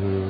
คือ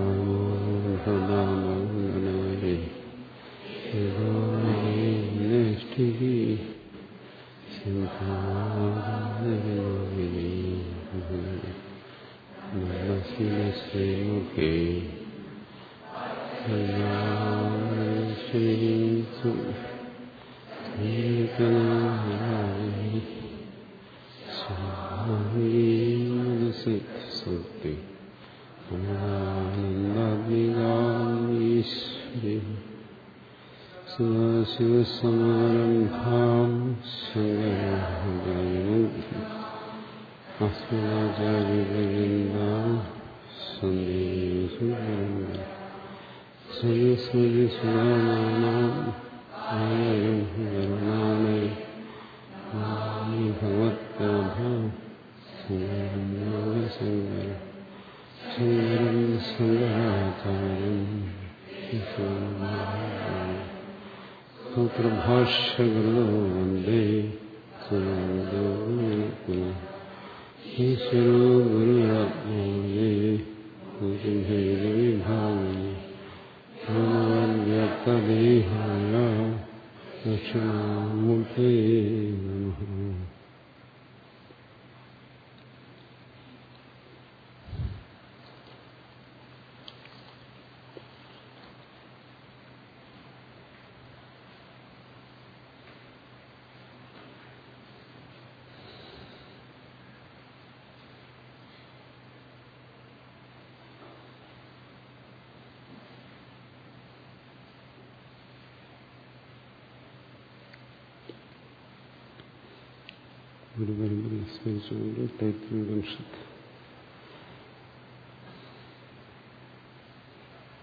ഒരു പരമ്പര സ്മരിച്ചുകൊണ്ട് തൈത്രിപനിഷത്ത്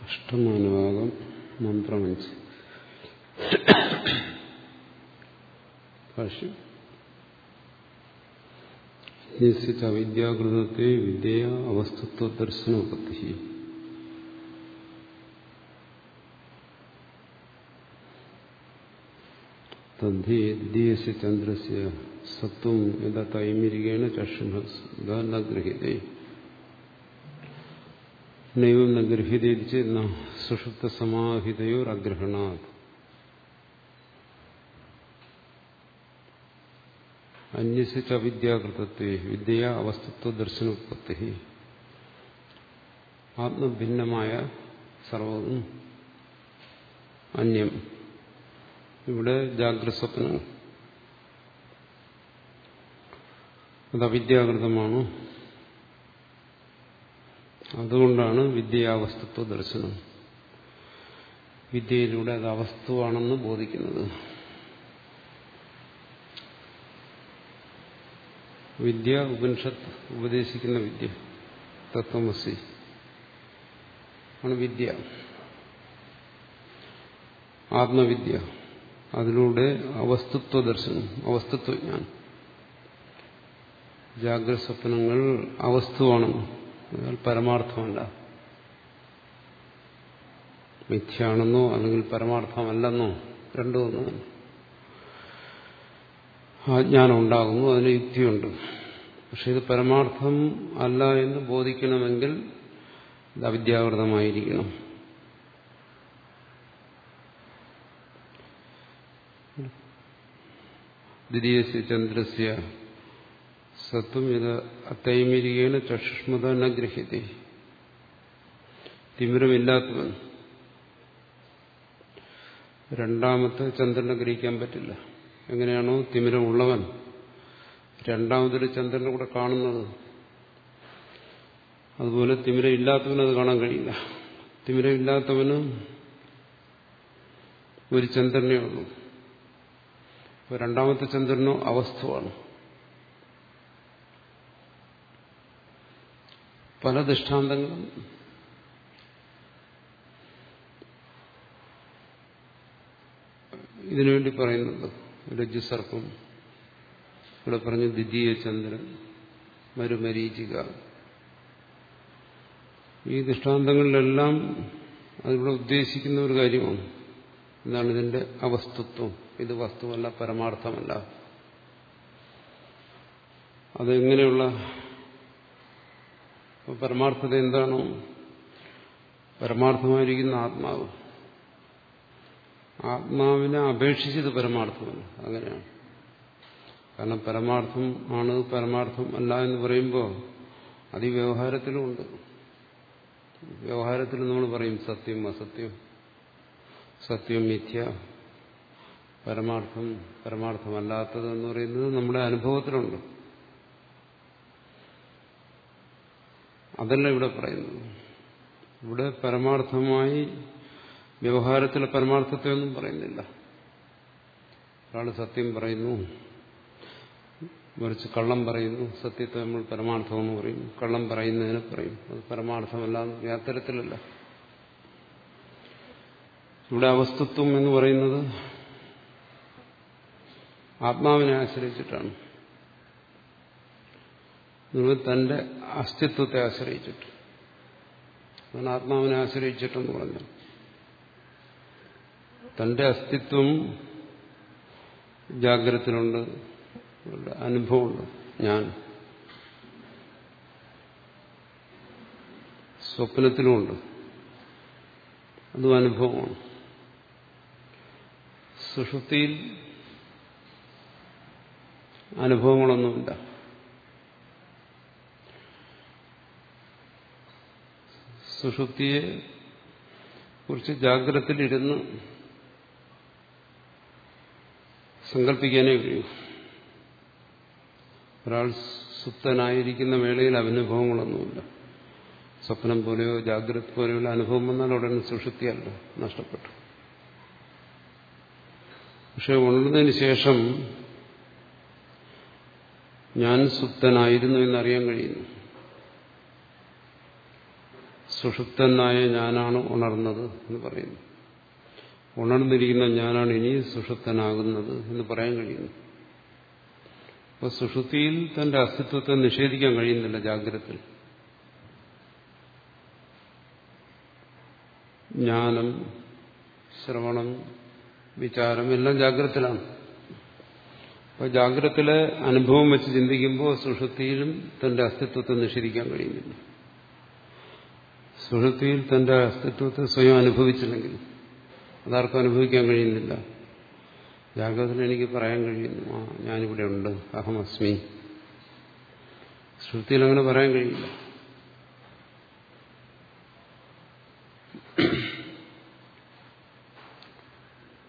അഷ്ടമാനുഭാഗം മന്ത്രമഞ്ച് ഭാഷ്യം അവിദ്യാകൃതത്തെ വിദ്യ അവസ്തുത്വ ദർശനോപത്തി തദ്ധി ദ്വിതീയസ്യ ചന്ദ്രസ്യ സത്വം യഥാ തൈമിരികയാണ് ചക്ഷുഷ ഇതാ ഗൃഹ്യതേ. നൈവം ന ഗൃഹ്യതേതി ചേത് സുഷുപ്ത സമാഹിതയോർ അഗ്രഹണാത്. അന്യസിച്ച അവിദ്യാകൃതത്തെ വിദ്യ അവസ്തുത്വ ദർശനോത്പത്തി ആത്മഭിന്നമായ സർവവും അന്യം. ഇവിടെ ജാഗ്രത സ്വപ്നം അത് അവിദ്യാകൃതമാണ്. അതുകൊണ്ടാണ് വിദ്യാവസ്തുത്വ ദർശനം. വിദ്യയിലൂടെ അത് അവസ്തുവാണെന്ന് ബോധിക്കുന്നത്. വിദ്യ ഉപനിഷത്ത് ഉപദേശിക്കുന്ന വിദ്യ തത്വമസി ആണ് വിദ്യ. ആത്മവിദ്യ. അതിലൂടെ അവസ്തുത്വ ദർശനം അവസ്തുത്വജ്ഞാനം ജാഗ്രത സ്വപ്നങ്ങൾ അവസ്തുവാണെന്ന് എന്നാൽ പരമാർത്ഥമല്ല. മിഥ്യയാണെന്നോ അല്ലെങ്കിൽ പരമാർത്ഥമല്ലെന്നോ രണ്ടോ ഒന്നും ആ ജ്ഞാനം ഉണ്ടാകുന്നു അതിന് യുക്തിയുണ്ട്. പക്ഷെ ഇത് പരമാർത്ഥം അല്ല എന്ന് ബോധിക്കണമെങ്കിൽ ഇത് അവിദ്യാകൃതമായിരിക്കണം ദ്വിതീയ ചന്ദ്രസ്യ സത്വം ഇത് അത്തൈമിരികേണ ചക്ഷുഷ്മത ന തിമിരമില്ലാത്തവൻ. രണ്ടാമത്തെ ചന്ദ്രനെ ഗ്രഹിക്കാൻ പറ്റില്ല. എങ്ങനെയാണോ തിമിരമുള്ളവൻ രണ്ടാമതൊരു ചന്ദ്രനെ കൂടെ കാണുന്നത്. അതുപോലെ തിമിരമില്ലാത്തവന് അത് കാണാൻ കഴിയില്ല. തിമിരമില്ലാത്തവന് ഒരു ചന്ദ്രനെ ഉള്ളൂ. രണ്ടാമത്തെ ചന്ദ്രനോ അവസ്ഥമാണ് പല ദൃഷ്ടാന്തങ്ങളും. ഇതിനുവേണ്ടി പറയുന്നുണ്ട് രജ്ജുസർപ്പം. ഇവിടെ പറഞ്ഞു ദ്വിതീയ ചന്ദ്രൻ മരുമരീചിക. ഈ ദൃഷ്ടാന്തങ്ങളിലെല്ലാം അതിവിടെ ഉദ്ദേശിക്കുന്ന ഒരു കാര്യമാണ്. എന്താണ് ഇതിന്റെ അവസ്തുത്വം? ഇത് വസ്തുവല്ല പരമാർത്ഥമല്ല. അതെങ്ങനെയുള്ള പരമാർത്ഥത എന്താണോ പരമാർത്ഥമായിരിക്കുന്ന ആത്മാവ്. ആത്മാവിനെ അപേക്ഷിച്ചത് പരമാർത്ഥമല്ല. അങ്ങനെയാണ്. കാരണം പരമാർത്ഥം ആണ് പരമാർത്ഥം അല്ല എന്ന് പറയുമ്പോൾ അത് വ്യവഹാരത്തിലുമുണ്ട് വ്യവഹാരത്തിൽ നമ്മൾ പറയും സത്യം അസത്യം. സത്യം മിഥ്യ. പരമാർത്ഥം പരമാർത്ഥമല്ലാത്തത് എന്ന് പറയുന്നത് നമ്മുടെ അനുഭവത്തിലുണ്ട്. അതല്ല ഇവിടെ പറയുന്നത്. ഇവിടെ പരമാർത്ഥമായി വ്യവഹാരത്തിലെ പരമാർത്ഥത്തെ ഒന്നും പറയുന്നില്ല. ഒരാൾ സത്യം പറയുന്നു മറിച്ച് കള്ളം പറയുന്നു സത്യത്തെ നമ്മൾ പരമാർത്ഥമെന്ന് പറയും. കള്ളം പറയുന്നതിനെ പറയും. അത് പരമാർത്ഥമല്ല എന്ന് അത്തരത്തിലല്ല ഇവിടെ അവസ്തുത്വം എന്ന് പറയുന്നത് ആത്മാവിനെ ആശ്രയിച്ചിട്ടാണ്. നിങ്ങൾ തന്റെ അസ്തിത്വത്തെ ആശ്രയിച്ചിട്ട്. അതാണ് ആത്മാവിനെ ആശ്രയിച്ചിട്ടെന്ന് പറഞ്ഞു. തന്റെ അസ്തിത്വം ജാഗ്രതത്തിലുണ്ട്. അനുഭവമുണ്ട്. ഞാൻ സ്വപ്നത്തിലുമുണ്ട്. അതും അനുഭവമാണ്. സുഷുതിയിൽ അനുഭവങ്ങളൊന്നുമില്ല. സുഷുപ്തിയെ കുറിച്ച് ജാഗ്രതയിലിരുന്ന് സങ്കല്പിക്കാനേ കഴിയൂ. ഒരാൾ സുപ്തനായിരിക്കുന്ന വേളയിൽ അനുഭവങ്ങളൊന്നുമില്ല സ്വപ്നം പോലെയോ ജാഗ്രത പോലെയുള്ള അനുഭവം വന്നാൽ ഉടനെ സുഷുപ്തിയല്ല നഷ്ടപ്പെട്ടു. പക്ഷെ ഉണർന്നതിന് ശേഷം ഞാൻ സുപ്തനായിരുന്നു എന്നറിയാൻ കഴിയുന്നു. സുഷുപ്തനായ ഞാനാണ് ഉണർന്നത് എന്ന് പറയുന്നു. ഉണർന്നിരിക്കുന്ന ഞാനാണ് ഇനി സുഷുപ്തനാകുന്നത് എന്ന് പറയാൻ കഴിയുന്നു. അപ്പൊ സുഷുതിയിൽ തന്റെ അസ്തിത്വത്തെ നിഷേധിക്കാൻ കഴിയുന്നില്ല ജാഗ്രത ജ്ഞാനം ശ്രവണം വിചാരം എല്ലാം ജാഗ്രതത്തിലാണ്. അപ്പൊ ജാഗ്രതത്തിലെ അനുഭവം വെച്ച് ചിന്തിക്കുമ്പോൾ സുഷുതിയിലും തന്റെ അസ്തിത്വത്തെ നിഷേധിക്കാൻ കഴിയുന്നില്ല. സുഷുപ്തിയിൽ തന്റെ അസ്തിത്വത്തെ സ്വയം അനുഭവിച്ചില്ലെങ്കിൽ അതാർക്കും അനുഭവിക്കാൻ കഴിയുന്നില്ല. ജാഗ്രതത്തിന് എനിക്ക് പറയാൻ കഴിയുന്നു ആ ഞാനിവിടെ ഉണ്ട് അഹമസ്മി ശ്രുതിയിൽ അങ്ങനെ പറയാൻ കഴിയില്ല.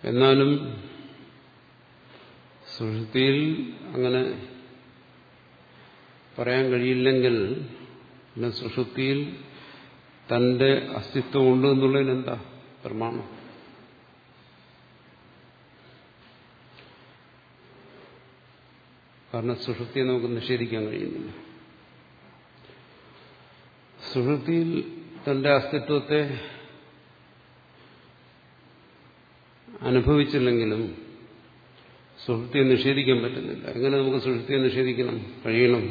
എന്നാലും സുഷുതിയിൽ അങ്ങനെ പറയാൻ കഴിയില്ലെങ്കിൽ പിന്നെ സുഷുപ്തിയിൽ തന്റെ അസ്തിത്വം ഉണ്ട് എന്നുള്ളതിന് എന്താ പ്രമാണം? കാരണം സുഷുപ്തിയെ നമുക്ക് നിഷേധിക്കാൻ കഴിയുന്നില്ല. സുഷുപ്തിയിൽ തന്റെ അസ്തിത്വത്തെ അനുഭവിച്ചില്ലെങ്കിലും സുഷുപ്തിയെ നിഷേധിക്കാൻ പറ്റുന്നില്ല. എങ്ങനെ നമുക്ക് സുഷുപ്തിയെ നിഷേധിക്കണം? കഴിയണം.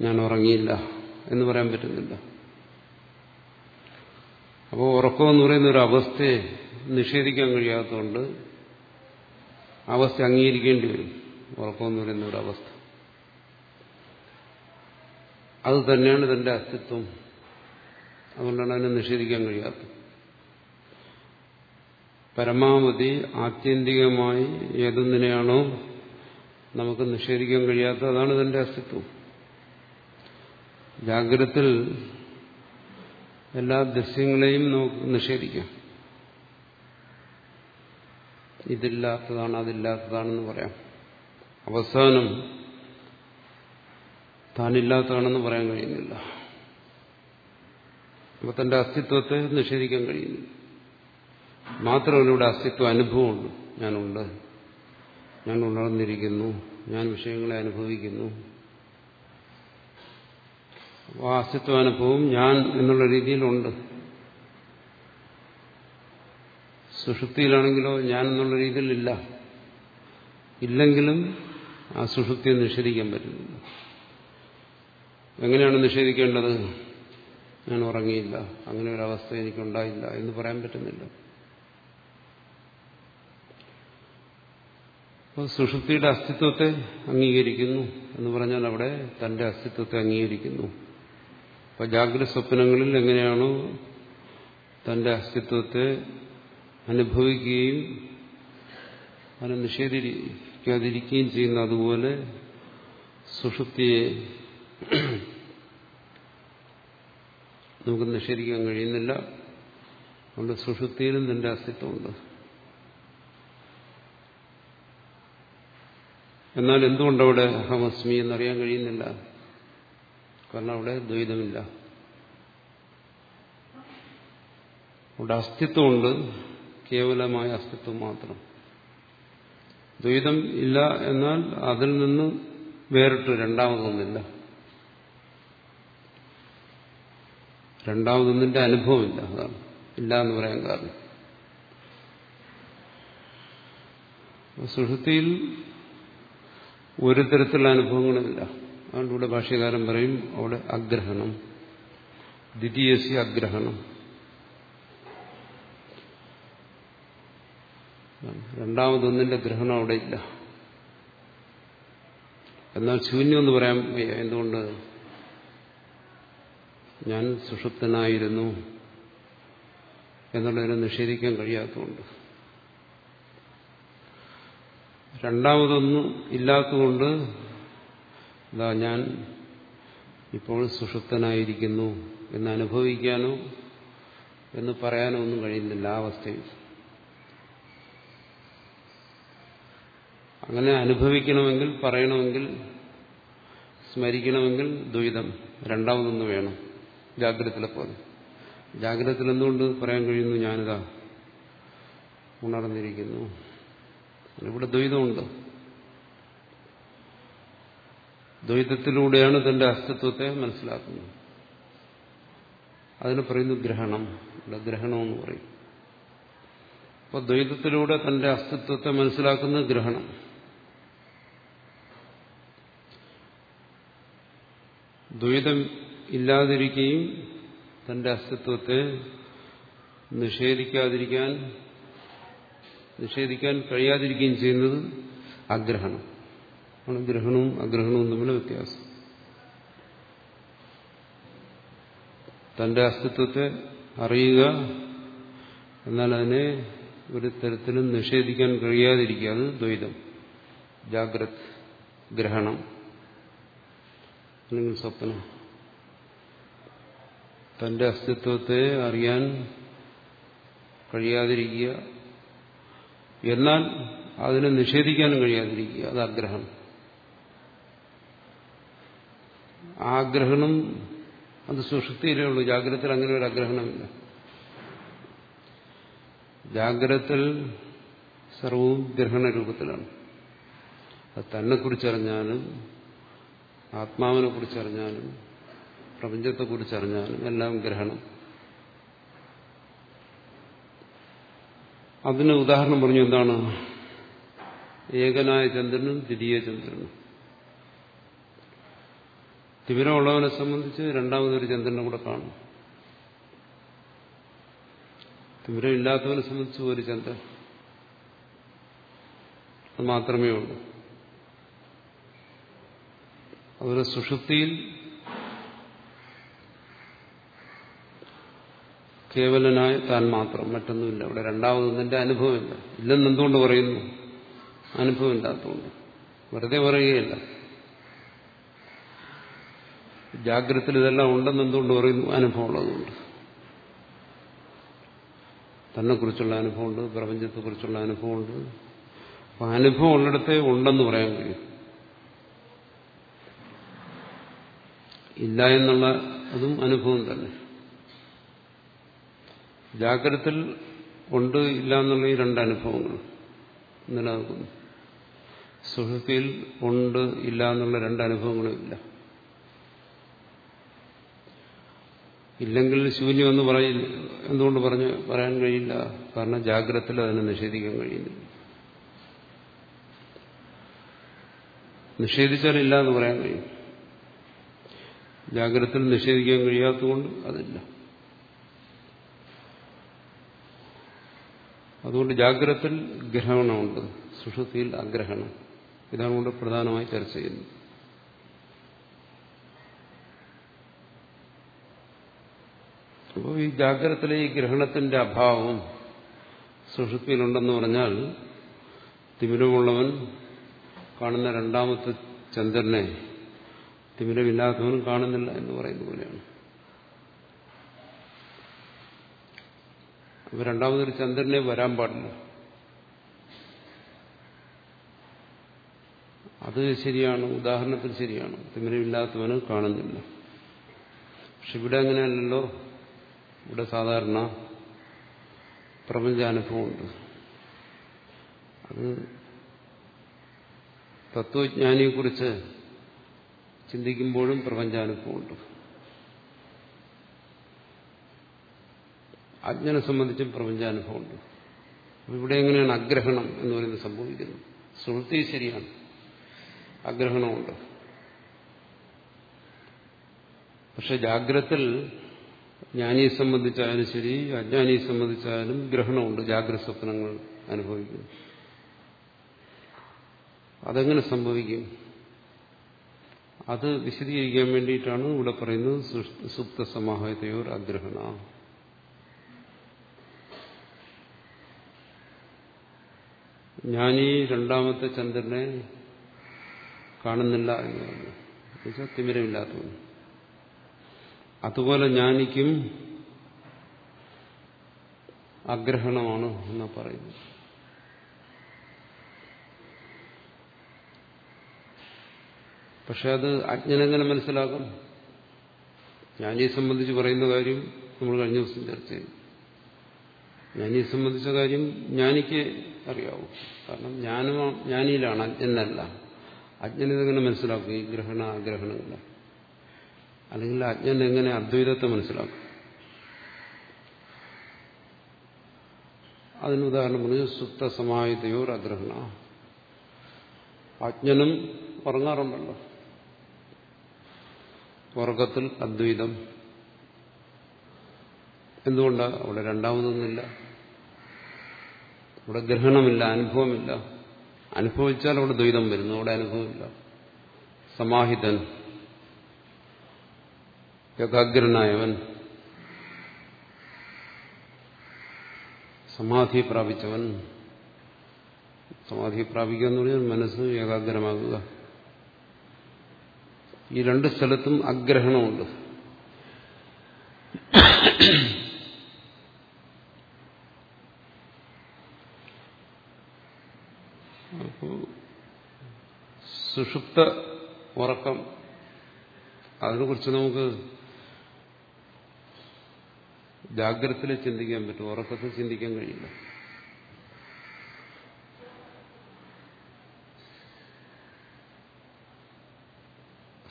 ഞാൻ ഉറങ്ങിയില്ല എന്ന് പറയാൻ പറ്റുന്നില്ല. അപ്പോൾ ഉറക്കമെന്ന് പറയുന്ന ഒരു അവസ്ഥയെ നിഷേധിക്കാൻ കഴിയാത്തതുകൊണ്ട് അവസ്ഥ അംഗീകരിക്കേണ്ടി വരും. ഉറക്കമെന്ന് പറയുന്ന ഒരു അവസ്ഥ. അത് തന്നെയാണ് ഇതിന്റെ അസ്തിത്വം. അതുകൊണ്ടാണ് അതിനെ നിഷേധിക്കാൻ കഴിയാത്തത്. പരമാവധി ആത്യന്തികമായി ഏതൊന്നിനെയാണോ നമുക്ക് നിഷേധിക്കാൻ കഴിയാത്ത അതാണ് ഇതിന്റെ അസ്തിത്വം. ജാഗ്രത്തിൽ എല്ലാ ദൃശ്യങ്ങളെയും നമുക്ക് നിഷേധിക്കാം. ഇതില്ലാത്തതാണ് അതില്ലാത്തതാണെന്ന് പറയാം. അവസാനം താനില്ലാത്തതാണെന്ന് പറയാൻ കഴിയുന്നില്ല. അപ്പൊ തന്റെ അസ്തിത്വത്തെ നിഷേധിക്കാൻ കഴിയുന്നില്ല. മാത്രമല്ല ഇവിടെ അസ്തിത്വ അനുഭവമുണ്ട്. ഞാനുണ്ട്. ഞാൻ ഉണർന്നിരിക്കുന്നു. ഞാൻ വിഷയങ്ങളെ അനുഭവിക്കുന്നു. ആ അസ്തിത്വാനുഭവം ഞാൻ എന്നുള്ള രീതിയിലുണ്ട്. സുഷുപ്തിയിലാണെങ്കിലോ ഞാൻ എന്നുള്ള രീതിയിലില്ല. ഇല്ലെങ്കിലും ആ സുഷുപ്തിയെ നിഷേധിക്കാൻ പറ്റുന്നില്ല. എങ്ങനെയാണ് നിഷേധിക്കേണ്ടത്? ഞാൻ ഉറങ്ങിയില്ല. അങ്ങനെ ഒരു അവസ്ഥ എനിക്കുണ്ടായില്ല എന്ന് പറയാൻ പറ്റുന്നില്ല. അപ്പോൾ സുഷുപ്തിയുടെ അസ്തിത്വത്തെ അംഗീകരിക്കുന്നു എന്ന് പറഞ്ഞാൽ അവിടെ തന്റെ അസ്തിത്വത്തെ അംഗീകരിക്കുന്നു. അപ്പോൾ ജാഗ്രത സ്വപ്നങ്ങളിൽ എങ്ങനെയാണോ തന്റെ അസ്തിത്വത്തെ അനുഭവിക്കുകയും അതിനെ നിഷേധിക്കാതിരിക്കുകയും ചെയ്യുന്ന അതുപോലെ സുഷുപ്തിയെ നമുക്ക് നിഷേധിക്കാൻ കഴിയുന്നില്ല. അതുകൊണ്ട് സുഷുപ്തിയിലും നിന്റെ അസ്തിത്വമുണ്ട്. എന്നാൽ എന്തുകൊണ്ടവിടെ അഹമസ്മി എന്നറിയാൻ കഴിയുന്നില്ല? കാരണം അവിടെ ദ്വൈതമില്ല. അവിടെ അസ്തിത്വമുണ്ട്. കേവലമായ അസ്തിത്വം മാത്രം. ദ്വൈതം ഇല്ല എന്നാൽ അതിൽ നിന്ന് വേറിട്ട് രണ്ടാമതൊന്നില്ല രണ്ടാമതൊന്നിന്റെ അനുഭവമില്ല. അതാണ്. ഇല്ല എന്ന് പറയാൻ കാരണം. സുഷുതിയിൽ ഒരു തരത്തിലുള്ള അനുഭവങ്ങളുമില്ല അതുകൊണ്ട് ഇവിടെ ഭാഷ്യകാരൻ പറയും അവിടെ അഗ്രഹണം. ദ്വിതീയസി അഗ്രഹണം. രണ്ടാമതൊന്നിന്റെ ഗ്രഹണം അവിടെ ഇല്ല. എന്നാൽ ശൂന്യം എന്ന് പറയാൻ എന്തുകൊണ്ട്? ഞാൻ സുഷുപ്തനായിരുന്നു എന്നുള്ളതിനെ നിഷേധിക്കാൻ കഴിയാത്തതുകൊണ്ട്. രണ്ടാമതൊന്നും ഇല്ലാത്തതുകൊണ്ട് ഇതാ ഞാൻ ഇപ്പോൾ സുഷുപ്തനായിരിക്കുന്നു എന്ന് അനുഭവിക്കാനോ എന്ന് പറയാനോ ഒന്നും കഴിയുന്നില്ല ആ അവസ്ഥയിൽ. അങ്ങനെ അനുഭവിക്കണമെങ്കിൽ പറയണമെങ്കിൽ സ്മരിക്കണമെങ്കിൽ ദ്വൈതം രണ്ടാമതൊന്ന് വേണം. ജാഗ്രതത്തിലെ പോലെ. ജാഗ്രതത്തിൽ എന്തുകൊണ്ട് പറയാൻ കഴിയുന്നു? ഞാനിതാ ഉണർന്നിരിക്കുന്നു. ഇവിടെ ദ്വൈതമുണ്ട്? ദ്വൈതത്തിലൂടെയാണ് തന്റെ അസ്തിത്വത്തെ മനസ്സിലാക്കുന്നത്. അതിന് പറയുന്നു ഗ്രഹണം. ഗ്രഹണം എന്ന് പറയും. അപ്പോൾ ദ്വൈതത്തിലൂടെ തന്റെ അസ്തിത്വത്തെ മനസ്സിലാക്കുന്നത് ഗ്രഹണം. ദ്വൈതം ഇല്ലാതിരിക്കുകയും തന്റെ അസ്തിത്വത്തെ നിഷേധിക്കാതിരിക്കാൻ നിഷേധിക്കാൻ കഴിയാതിരിക്കുകയും ചെയ്യുന്നത് അഗ്രഹണം. ആണ് ഗ്രഹണവും അഗ്രഹണവും തമ്മിലെ വ്യത്യാസം. തന്റെ അസ്തിത്വത്തെ അറിയുക എന്നാൽ അതിനെ ഒരു തരത്തിലും നിഷേധിക്കാൻ കഴിയാതിരിക്കുക അത് ദ്വൈതം. ജാഗ്രത് ഗ്രഹണം അല്ലെങ്കിൽ സ്വപ്നം. തന്റെ അസ്തിത്വത്തെ അറിയാൻ കഴിയാതിരിക്കുക എന്നാൽ അതിനെ നിഷേധിക്കാനും കഴിയാതിരിക്കുക അത് ആഗ്രഹം ആഗ്രഹണം അത് സുഷുപ്തിയിലേ ഉള്ളൂ. ജാഗ്രതത്തിൽ അങ്ങനെ ഒരു ആഗ്രഹണമില്ല. ജാഗ്രതത്തിൽ സർവവും ഗ്രഹണ രൂപത്തിലാണ് അത് തന്നെക്കുറിച്ചറിഞ്ഞാലും ആത്മാവിനെ കുറിച്ചറിഞ്ഞാലും പ്രപഞ്ചത്തെ കുറിച്ചറിഞ്ഞാലും എല്ലാം ഗ്രഹണം. അതിന് ഉദാഹരണം പറഞ്ഞു എന്താണ്? ഏകനായ ചന്ദ്രനും ദ്വിതീയ ചന്ദ്രനും. തിമിരമുള്ളവനെ സംബന്ധിച്ച് രണ്ടാമതൊരു ചന്ദ്രനെ കൂടെ കാണും തിമിരം ഇല്ലാത്തവനെ സംബന്ധിച്ച് ഒരു ചന്ദ്രൻ. അത് മാത്രമേ ഉള്ളൂ. അതുപോലെ സുഷുപ്തിയിൽ കേവലനായ താൻ മാത്രം മറ്റൊന്നുമില്ല. അവിടെ രണ്ടാമതൊന്നിന്റെ അനുഭവമില്ല. ഇല്ലെന്ന് എന്തുകൊണ്ട് പറയുന്നു? അനുഭവമില്ലാത്തതുകൊണ്ട്. വെറുതെ പറയുകയല്ല. ജാഗ്രതത്തിൽ ഇതെല്ലാം ഉണ്ടെന്ന് എന്തുകൊണ്ട് പറയുന്നു? അനുഭവമുള്ളതുകൊണ്ട്. തന്നെക്കുറിച്ചുള്ള അനുഭവമുണ്ട് പ്രപഞ്ചത്തെക്കുറിച്ചുള്ള അനുഭവമുണ്ട്. അപ്പൊ അനുഭവം ഉള്ളിടത്തെ ഉണ്ടെന്ന് പറയാൻ കഴിയും. ഇല്ല എന്നുള്ള അതും അനുഭവം തന്നെ. ജാഗ്രതത്തിൽ ഉണ്ട് ഇല്ല എന്നുള്ള ഈ രണ്ട് അനുഭവങ്ങൾ നിലനിൽക്കുന്നു. സുഹൃത്തിയിൽ ഉണ്ട് ഇല്ല എന്നുള്ള രണ്ട് അനുഭവങ്ങളും ഇല്ല. ഇല്ലെങ്കിൽ ശൂന്യം എന്ന് പറയില്ല എന്തുകൊണ്ട് പറഞ്ഞു പറയാൻ കഴിയില്ല. കാരണം ജാഗ്രത്തിൽ അതിനെ നിഷേധിക്കാൻ കഴിയുന്നു നിഷേധിച്ചാൽ ഇല്ല എന്ന് പറയാൻ കഴിയും. ജാഗ്രതയിൽ നിഷേധിക്കാൻ കഴിയാത്തതുകൊണ്ട് അതില്ല. അതുകൊണ്ട് ജാഗ്രതയിൽ ഗ്രഹണമുണ്ട്. സുഷുതിയിൽ അഗ്രഹണം ഇതാണ് കൊണ്ട് പ്രധാനമായി ചർച്ച ചെയ്യുന്നത്. അപ്പോൾ ഈ ജാഗ്രതത്തിലെ ഈ ഗ്രഹണത്തിന്റെ അഭാവം സുഷുപ്തിയിലുണ്ടെന്ന് പറഞ്ഞാൽ തിമിരമുള്ളവൻ കാണുന്ന രണ്ടാമത്തെ ചന്ദ്രനെ തിമിരമില്ലാത്തവൻ കാണുന്നില്ല എന്ന് പറയുന്ന പോലെയാണ്. അപ്പൊ രണ്ടാമതൊരു ചന്ദ്രനെ വരാൻ പാടില്ല. അത് ശരിയാണ് ഉദാഹരണത്തിന് ശരിയാണ്. തിമിരമില്ലാത്തവന് കാണുന്നില്ല. പക്ഷെ ഇവിടെ അങ്ങനെയല്ലല്ലോ. ഇവിടെ സാധാരണ പ്രപഞ്ചാനുഭവമുണ്ട്. അത് തത്വജ്ഞാനിയെക്കുറിച്ച് ചിന്തിക്കുമ്പോഴും പ്രപഞ്ചാനുഭവമുണ്ട്. അജ്ഞനെ സംബന്ധിച്ചും പ്രപഞ്ചാനുഭവമുണ്ട്. ഇവിടെ എങ്ങനെയാണ് അഗ്രഹണം എന്ന് പറയുന്നത് സംഭവിക്കുന്നത്? സുഹൃത്തി ശരിയാണ്. അഗ്രഹണമുണ്ട്. പക്ഷെ ജാഗ്രത്തിൽ ജ്ഞാനിയെ സംബന്ധിച്ചായാലും ശരി അജ്ഞാനിയെ സംബന്ധിച്ചായാലും ഗ്രഹണമുണ്ട് ജാഗ്രത സ്വപ്നങ്ങൾ അനുഭവിക്കുന്നു. അതെങ്ങനെ സംഭവിക്കും? അത് വിശദീകരിക്കാൻ വേണ്ടിയിട്ടാണ് ഇവിടെ പറയുന്നത് സുപ്ത സമാഹയതയോർ അഗ്രഹണ. ഞാനീ രണ്ടാമത്തെ ചന്ദ്രനെ കാണുന്നില്ല എന്ന് പറഞ്ഞു. എന്നുവെച്ചാൽ തിമിരമില്ലാത്തവൻ. അതുപോലെ ജ്ഞാനിക്കും അഗ്രഹണമാണ് എന്ന് പറയുന്നു. പക്ഷെ അത് അജ്ഞനെങ്ങനെ മനസ്സിലാക്കും ജ്ഞാനിയെ സംബന്ധിച്ച് പറയുന്ന കാര്യം നമ്മൾ കഴിഞ്ഞ ദിവസം ചർച്ച ചെയ്തു. ജ്ഞാനിയെ സംബന്ധിച്ച കാര്യം ജ്ഞാനിക്ക് അറിയാവൂ. കാരണം ജ്ഞാനം ജ്ഞാനിയിലാണ് അജ്ഞനല്ല. അജ്ഞനിതെങ്ങനെ മനസ്സിലാക്കും? ഈ ഗ്രഹണ അഗ്രഹണങ്ങൾ അല്ലെങ്കിൽ അജ്ഞൻ എങ്ങനെ അദ്വൈതത്തെ മനസ്സിലാക്കും? അതിന് ഉദാഹരണം പറഞ്ഞു സുപ്ത സമാഹിതയോർ അഗ്രഹണ. അജ്ഞനും ഉറങ്ങാറുണ്ടല്ലോ. ഉറക്കത്തിൽ അദ്വൈതം. എന്തുകൊണ്ടാണ് അവിടെ രണ്ടാമതൊന്നുമില്ല. അവിടെ ഗ്രഹണമില്ല അനുഭവമില്ല. അനുഭവിച്ചാൽ അവിടെ ദ്വൈതം വരുന്നു അവിടെ അനുഭവമില്ല. സമാഹിതൻ. ഏകാഗ്രനായവൻ സമാധി പ്രാപിച്ചവൻ. സമാധി പ്രാപിക്കുക എന്ന് പറഞ്ഞാൽ മനസ്സ് ഏകാഗ്രമാകുക. ഈ രണ്ട് സ്ഥലത്തും അഗ്രഹണമുണ്ട്. സുഷുപ്ത ഉറക്കം. അതിനെക്കുറിച്ച് നമുക്ക് ജാഗ്രതയിൽ ചിന്തിക്കാൻ പറ്റും. ഉറക്കത്തിൽ ചിന്തിക്കാൻ കഴിയില്ല.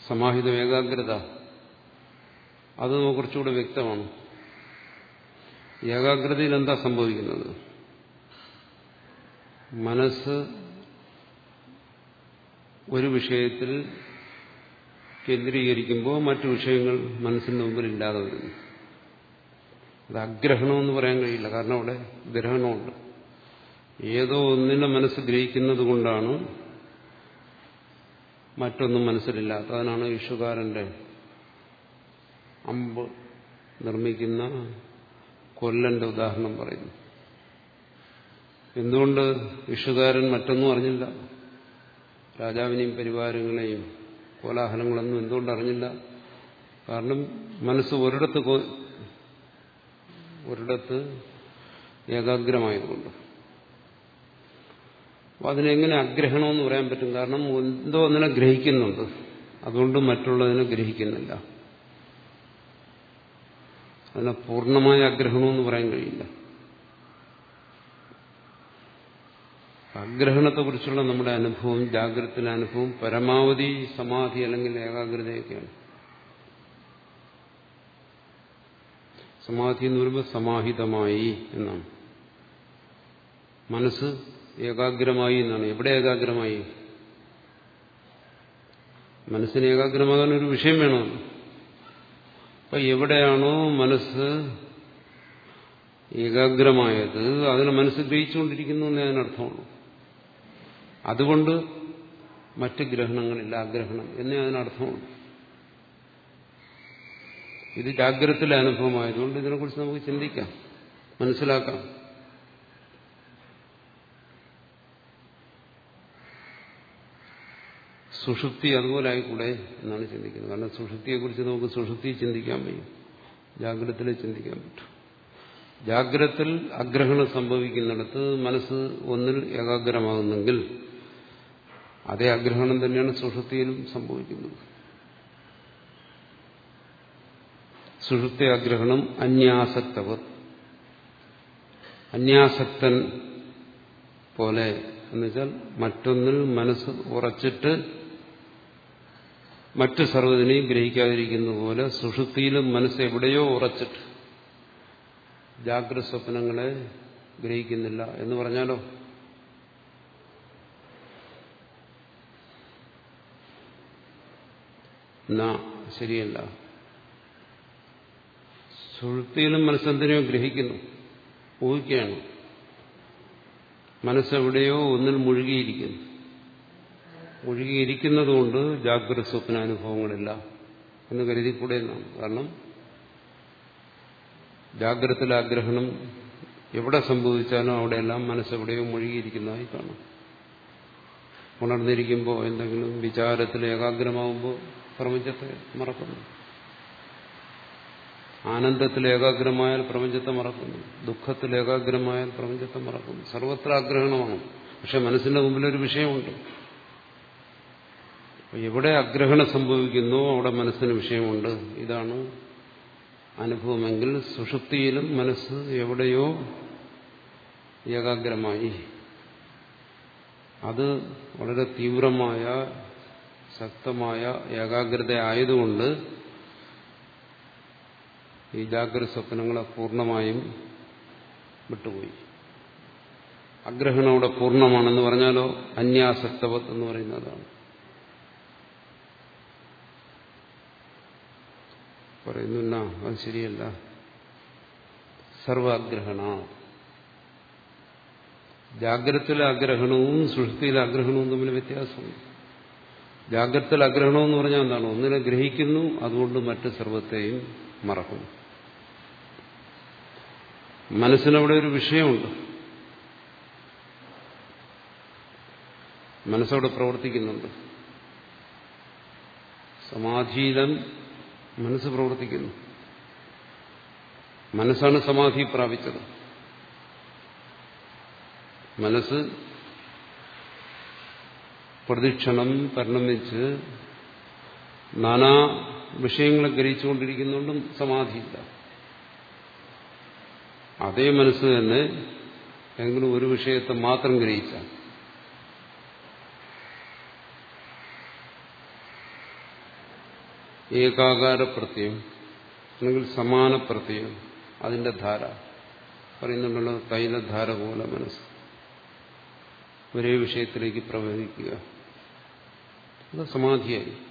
സമാഹിത ഏകാഗ്രത അത് കുറച്ചുകൂടെ വ്യക്തമാണ്. ഏകാഗ്രതയിൽ എന്താ സംഭവിക്കുന്നത്? മനസ്സ് ഒരു വിഷയത്തിൽ കേന്ദ്രീകരിക്കുമ്പോൾ മറ്റു വിഷയങ്ങൾ മനസ്സിന്റെ മുമ്പിൽ ഇല്ലാതെ വരുന്നു. അത് അഗ്രഹണമെന്ന് പറയാൻ കഴിയില്ല. കാരണം അവിടെ ഗ്രഹണമുണ്ട്. ഏതോ ഒന്നിനെ മനസ്സ് ഗ്രഹിക്കുന്നത് കൊണ്ടാണ് മറ്റൊന്നും മനസ്സിലില്ലാത്ത അതിനാണ് വിഷുകാരന്റെ അമ്പ് നിർമ്മിക്കുന്ന കൊല്ലന്റെ ഉദാഹരണം പറയുന്നു എന്തുകൊണ്ട് വിഷുകാരൻ മറ്റൊന്നും അറിഞ്ഞില്ല? രാജാവിനെയും പരിവാരങ്ങളെയും കോലാഹലങ്ങളൊന്നും എന്തുകൊണ്ട് അറിഞ്ഞില്ല? കാരണം മനസ്സ് ഒരിടത്ത് ഒരിടത്ത് ഏകാഗ്രമായതുകൊണ്ട്. അപ്പൊ അതിനെങ്ങനെ അഗ്രഹണമെന്ന് പറയാൻ പറ്റും? കാരണം എന്തോ ഒന്നിനെ ഗ്രഹിക്കുന്നുണ്ട്. അതുകൊണ്ട് മറ്റുള്ളതിനെ ഗ്രഹിക്കുന്നില്ല. അതിനെ പൂർണമായ അഗ്രഹണമെന്ന് പറയാൻ കഴിയില്ല. അഗ്രഹണത്തെക്കുറിച്ചുള്ള നമ്മുടെ അനുഭവം ജാഗ്രതത്തിലെ അനുഭവം പരമാവധി സമാധി അല്ലെങ്കിൽ ഏകാഗ്രതയൊക്കെയാണ്. സമാധി എന്ന് പറയുമ്പോൾ സമാഹിതമായി എന്നാണ്. മനസ്സ് ഏകാഗ്രമായി എന്നാണ്. എവിടെ ഏകാഗ്രമായി? മനസ്സിന് ഏകാഗ്രമാകാൻ ഒരു വിഷയം വേണം. അപ്പൊ എവിടെയാണോ മനസ്സ് ഏകാഗ്രമായത് അതിനെ മനസ്സ് ഗ്രഹിച്ചുകൊണ്ടിരിക്കുന്നു എന്നതിനർത്ഥമാണ് അതുകൊണ്ട് മറ്റ് ഗ്രഹണങ്ങളില്ല ആഗ്രഹണം എന്നേ അതിനർത്ഥമുള്ളൂ. ഇത് ജാഗ്രതത്തിലെ അനുഭവമായതുകൊണ്ട് ഇതിനെക്കുറിച്ച് നമുക്ക് ചിന്തിക്കാം. മനസ്സിലാക്കാം. സുഷുപ്തി അതുപോലെ ആയിക്കൂടെ എന്നാണ് ചിന്തിക്കുന്നത്. കാരണം സുഷുപ്തിയെക്കുറിച്ച് നമുക്ക് സുഷുപ്തി ചിന്തിക്കാൻ പറ്റും. ജാഗ്രതത്തിലെ ചിന്തിക്കാൻ പറ്റും. ജാഗ്രത്തിൽ അഗ്രഹണം സംഭവിക്കുന്നിടത്ത് മനസ്സ് ഒന്നിൽ ഏകാഗ്രമാകുന്നെങ്കിൽ അതേ അഗ്രഹണം തന്നെയാണ് സുഷുപ്തിയിലും സംഭവിക്കുന്നത്. സുഷുപ്തി ആഗ്രഹണം അന്യാസക്തവർ അന്യാസക്തൻ പോലെ എന്നുവെച്ചാൽ മറ്റൊന്നിൽ മനസ്സ് ഉറച്ചിട്ട് മറ്റു സർവതിനെയും ഗ്രഹിക്കാതിരിക്കുന്ന പോലെ സുഷുപ്തിയിലും മനസ്സ് എവിടെയോ ഉറച്ചിട്ട് ജാഗ്രത സ്വപ്നങ്ങളെ ഗ്രഹിക്കുന്നില്ല എന്ന് പറഞ്ഞാലോ? ശരിയല്ല. സുഷുപ്തിയിലും മനസ്സെന്തിനെയോ ഗ്രഹിക്കുന്നു. ഊഹിക്കുകയാണ്. മനസ്സെവിടെയോ ഒന്നിൽ മുഴുകിയിരിക്കുന്നു. മുഴുകിയിരിക്കുന്നതുകൊണ്ട് ജാഗ്രത സ്വപ്ന അനുഭവങ്ങളില്ല എന്ന് കരുതിക്കൂടെ എന്നാണ്. കാരണം ജാഗ്രതത്തിലെ ആഗ്രഹണം എവിടെ സംഭവിച്ചാലും അവിടെയെല്ലാം മനസ്സെവിടെയോ മുഴുകിയിരിക്കുന്നതായി കാണാം. ഉണർന്നിരിക്കുമ്പോൾ എന്തെങ്കിലും വിചാരത്തിൽ ഏകാഗ്രമാവുമ്പോൾ പ്രപഞ്ചത്തെ മറക്കുന്നു. ആനന്ദത്തിൽ ഏകാഗ്രമായാൽ പ്രപഞ്ചത്തെ മറക്കുന്നു. ദുഃഖത്തിൽ ഏകാഗ്രമായാൽ പ്രപഞ്ചത്തെ മറക്കുന്നു. സർവത്ര ആഗ്രഹണമാണ്. പക്ഷെ മനസ്സിന്റെ മുമ്പിൽ ഒരു വിഷയമുണ്ട് എവിടെ അഗ്രഹണം സംഭവിക്കുന്നു അവിടെ മനസ്സിന് വിഷയമുണ്ട്. ഇതാണ് അനുഭവമെങ്കിൽ സുഷുപ്തിയിലും മനസ്സ് എവിടെയോ ഏകാഗ്രമായി. അത് വളരെ തീവ്രമായ ശക്തമായ ഏകാഗ്രത ആയതുകൊണ്ട് ഈ ജാഗ്രത സ്വപ്നങ്ങളെ പൂർണമായും വിട്ടുപോയി. അഗ്രഹണം അവിടെ പൂർണമാണെന്ന് പറഞ്ഞാലോ അന്യാസക്തവത് എന്ന് പറയുന്നതാണ് പറയുന്നില്ല അത് ശരിയല്ല. സർവാഗ്രഹണ. ജാഗ്രതത്തിലെ ആഗ്രഹണവും സുഷുപ്തിയിലെ ആഗ്രഹണവും തമ്മിൽ വ്യത്യാസമുണ്ട്. ജാഗ്രതത്തിലെ ആഗ്രഹണം എന്ന് പറഞ്ഞാൽ എന്താണ്? ഒന്നിനെ ഗ്രഹിക്കുന്നു അതുകൊണ്ട് മറ്റ് സർവത്തെയും മറക്കുന്നു. മനസ്സിനവിടെ ഒരു വിഷയമുണ്ട്. മനസ്സവിടെ പ്രവർത്തിക്കുന്നുണ്ട്. സമാധിയിലും മനസ്സ് പ്രവർത്തിക്കുന്നു. മനസ്സാണ് സമാധി പ്രാപിച്ചത്. മനസ്സ് പ്രതിക്ഷണം പരിണമിച്ച് നാനാ വിഷയങ്ങളെ ഗ്രഹിച്ചുകൊണ്ടിരിക്കുന്നുണ്ടും സമാധിയില്ല. അതേ മനസ്സ് തന്നെ എങ്കിലും ഒരു വിഷയത്തെ മാത്രം ഗ്രഹിച്ച ഏകാകാര പ്രത്യയം അല്ലെങ്കിൽ സമാന പ്രത്യയം അതിന്റെ ധാര. പറയുന്നുണ്ടല്ലോ തൈലധാര പോലെ മനസ്സ്. ഒരേ വിഷയത്തിലേക്ക് പ്രവേശിക്കുക. അത് സമാധിയായി.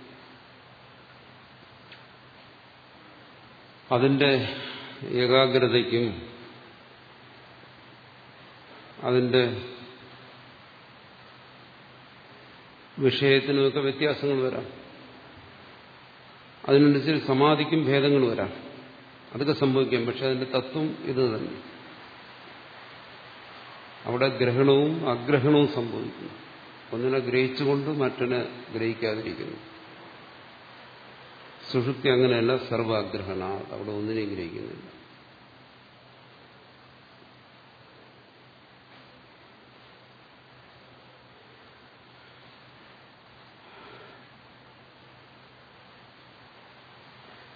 അതിന്റെ ഏകാഗ്രതയ്ക്കും അതിന്റെ വിഷയത്തിനുമൊക്കെ വ്യത്യാസങ്ങൾ വരാം. അതിനനുസരിച്ച് സമാധിക്കും ഭേദങ്ങൾ വരാം. അതൊക്കെ സംഭവിക്കാം. പക്ഷെ അതിന്റെ തത്വം ഇത് തന്നെ. അവിടെ ഗ്രഹണവും അഗ്രഹണവും സംഭവിക്കുന്നു. ഒന്നിനെ ഗ്രഹിച്ചുകൊണ്ട് മറ്റൊന്നെ ഗ്രഹിക്കാതിരിക്കുന്നു. സുഷുപ്തി അങ്ങനെയല്ല സർവാഗ്രഹണ അവിടെ ഒന്നിനെയും ഗ്രഹിക്കുന്നില്ല.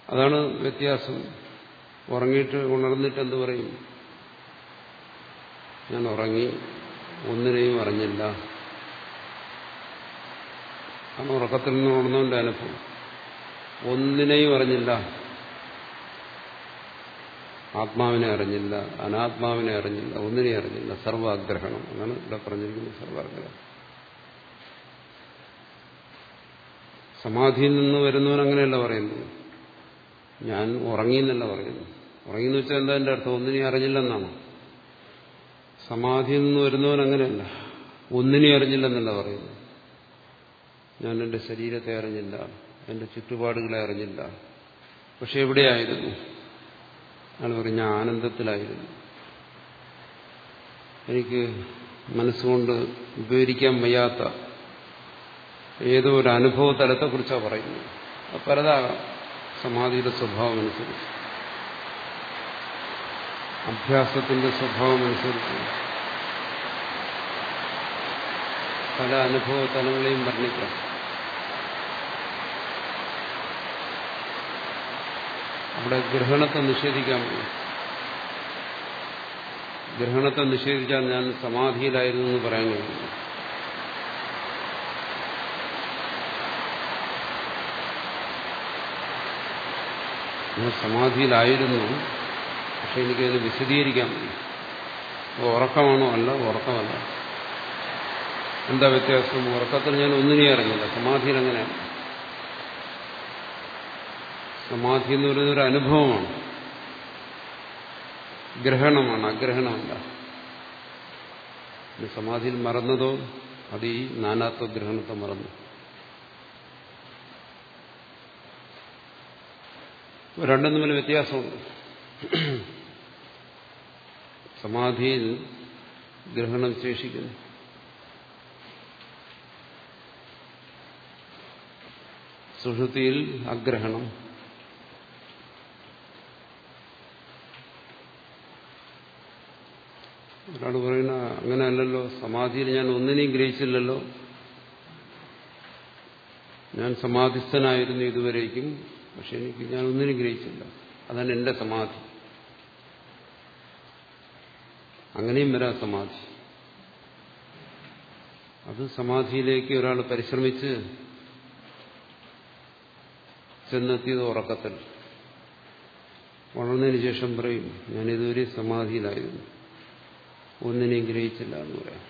അതാണ് വ്യത്യാസം. ഉറങ്ങിയിട്ട് ഉണർന്നിട്ട് എന്ത് പറയും? ഞാൻ ഉറങ്ങി ഒന്നിനെയും അറിഞ്ഞില്ല. ആണ് ഉറക്കത്തിൽ നിന്ന് ഉണർന്നവന്റെ അനുഭവം. ഒന്നിനെയും അറിഞ്ഞില്ല. ആത്മാവിനെ അറിഞ്ഞില്ല അനാത്മാവിനെ അറിഞ്ഞില്ല ഒന്നിനെയും അറിഞ്ഞില്ല. സർവാഗ്രഹണം. എന്നാണ് ഇവിടെ പറഞ്ഞിരിക്കുന്നത് സർവാഗ്രഹം. സമാധിയിൽ നിന്ന് വരുന്നവൻ അങ്ങനെയല്ല പറയുന്നത്. ഞാൻ ഉറങ്ങി എന്നല്ല പറയുന്നു ഉറങ്ങി എന്ന് വെച്ചാൽ എന്താ എന്റെ അർത്ഥം? ഒന്നിനെയും അറിഞ്ഞില്ലെന്നാണ് സമാധിയിൽ നിന്ന് വരുന്നവൻ അങ്ങനെയല്ല. ഒന്നിനെയും അറിഞ്ഞില്ലെന്നല്ല പറയുന്നു ഞാൻ എന്റെ ശരീരത്തെ അറിഞ്ഞില്ല. എന്റെ ചുറ്റുപാടുകളെ അറിഞ്ഞില്ല. പക്ഷെ എവിടെയായിരുന്നു? അയാൾ പറഞ്ഞ ആനന്ദത്തിലായിരുന്നു. എനിക്ക് മനസ്സുകൊണ്ട് വിവരിക്കാൻ വയ്യാത്ത ഏതോ ഒരു അനുഭവ തലത്തെക്കുറിച്ചാണ് പറയുന്നത് പലതാകാം. സമാധിയുടെ സ്വഭാവം അനുസരിച്ച്. അഭ്യാസത്തിന്റെ സ്വഭാവം അനുസരിച്ച്. പല അനുഭവ തലങ്ങളെയും വർണിക്കാം. അവിടെ ഗ്രഹണത്തെ നിഷേധിക്കാൻ വയ്യ ഗ്രഹണത്തെ നിഷേധിച്ചാൽ ഞാൻ സമാധിയിലായിരുന്നു എന്ന് പറയാൻ കഴിയും. ഞാൻ സമാധിയിലായിരുന്നു പക്ഷെ എനിക്കതിന് വിശദീകരിക്കാൻ ഉറക്കമാണോ അല്ല ഉറക്കമല്ല. എന്താ വ്യത്യാസം? ഉറക്കത്തിൽ ഞാൻ ഒന്നിനെ അറിഞ്ഞില്ല. സമാധിയിൽ അങ്ങനെയാണ് സമാധി എന്ന് പറയുന്ന ഒരു അനുഭവമാണ്. ഗ്രഹണമാണ് അഗ്രഹണമല്ല. സമാധിയിൽ മറന്നതോ? അത് ഈ നാനാത്വ ഗ്രഹണത്തെ മറന്നു. രണ്ടും തമ്മിൽ വ്യത്യാസമുണ്ട്. സമാധിയിൽ ഗ്രഹണം ശേഷിക്കുന്നു. സുഷുതിയിൽ അഗ്രഹണം. ഒരാൾ പറയുന്ന അങ്ങനെയല്ലല്ലോ സമാധിയിൽ ഞാൻ ഒന്നിനെയും ഗ്രഹിച്ചില്ലല്ലോ. ഞാൻ സമാധിസ്ഥനായിരുന്നു ഇതുവരേക്കും പക്ഷെ എനിക്ക് ഞാൻ ഒന്നിനും ഗ്രഹിച്ചില്ല. അതാണ് എന്റെ സമാധി. അങ്ങനെയും വരാം സമാധി. അത് സമാധിയിലേക്ക് ഒരാൾ പരിശ്രമിച്ച് ചെന്നെത്തിയത് ഉറക്കത്തിൽ. വളർന്നതിന് ശേഷം പറയും ഞാൻ ഇതുവരെ സമാധിയിലായിരുന്നു. ഒന്നിനെയും ഗ്രഹിച്ചില്ല എന്ന് പറയാം.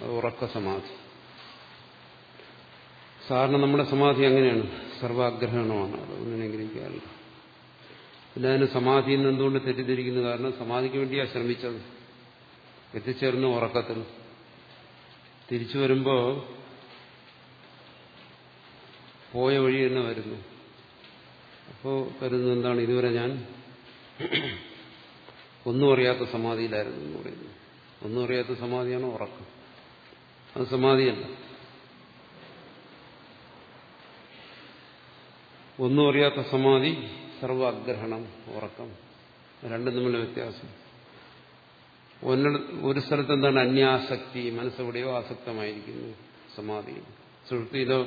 അത് ഉറക്ക സമാധി. സാധാരണ നമ്മുടെ സമാധി അങ്ങനെയാണ് സർവാഗ്രഹണമാണ്. അത് ഒന്നിനെ ഗ്രഹിക്കാറില്ല. പിന്നെ അതിന് സമാധി എന്ന് എന്തുകൊണ്ട് തെറ്റിദ്ധരിക്കുന്നു? കാരണം സമാധിക്ക് വേണ്ടിയാ ശ്രമിച്ചത്. എത്തിച്ചേർന്ന് ഉറക്കത്തിൽ. തിരിച്ചു വരുമ്പോ പോയ വഴി തന്നെ വരുന്നു. അപ്പോൾ കരുതുന്നത് എന്താണ്? ഇതുവരെ ഞാൻ ഒന്നും അറിയാത്ത സമാധിയിലായിരുന്നു എന്ന് പറയുന്നു. ഒന്നും അറിയാത്ത സമാധിയാണ്? ഉറക്കം. അത് സമാധിയല്ല. ഒന്നും അറിയാത്ത സമാധി സർവാഗ്രഹണം ഉറക്കം. രണ്ടും തമ്മിലെ വ്യത്യാസം. ഒരു സ്ഥലത്ത് എന്താണ് അന്യാസക്തി മനസ്സെവിടെയോ ആസക്തമായിരിക്കുന്നു സമാധി. സുഹൃത്തിയിലോ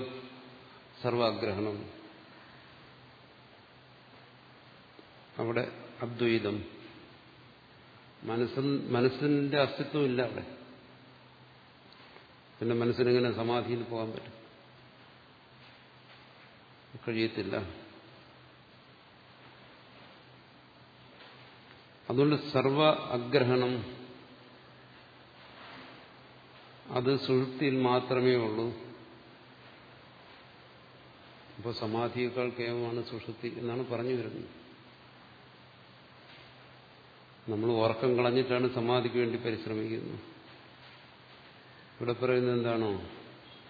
സർവാഗ്രഹണം. അവിടെ അദ്വൈതം. മനസ്സിൻ മനസ്സിന്റെ അസ്തിത്വം ഇല്ല അവിടെ. പിന്നെ മനസ്സിനെങ്ങനെ സമാധിയിൽ പോകാൻ പറ്റും? കഴിയത്തില്ല അതുകൊണ്ട് സർവ അഗ്രഹണം അത് സുഹൃത്തിയിൽ മാത്രമേ ഉള്ളൂ. അപ്പോൾ സമാധിയേക്കാൾ കേവലമാണ് സുഷുപ്തി എന്നാണ് പറഞ്ഞു വരുന്നത്. നമ്മൾ ഉറക്കം കളഞ്ഞിട്ടാണ് സമാധിക്ക് വേണ്ടി പരിശ്രമിക്കുന്നത്. ഇവിടെ പറയുന്നത് എന്താണോ?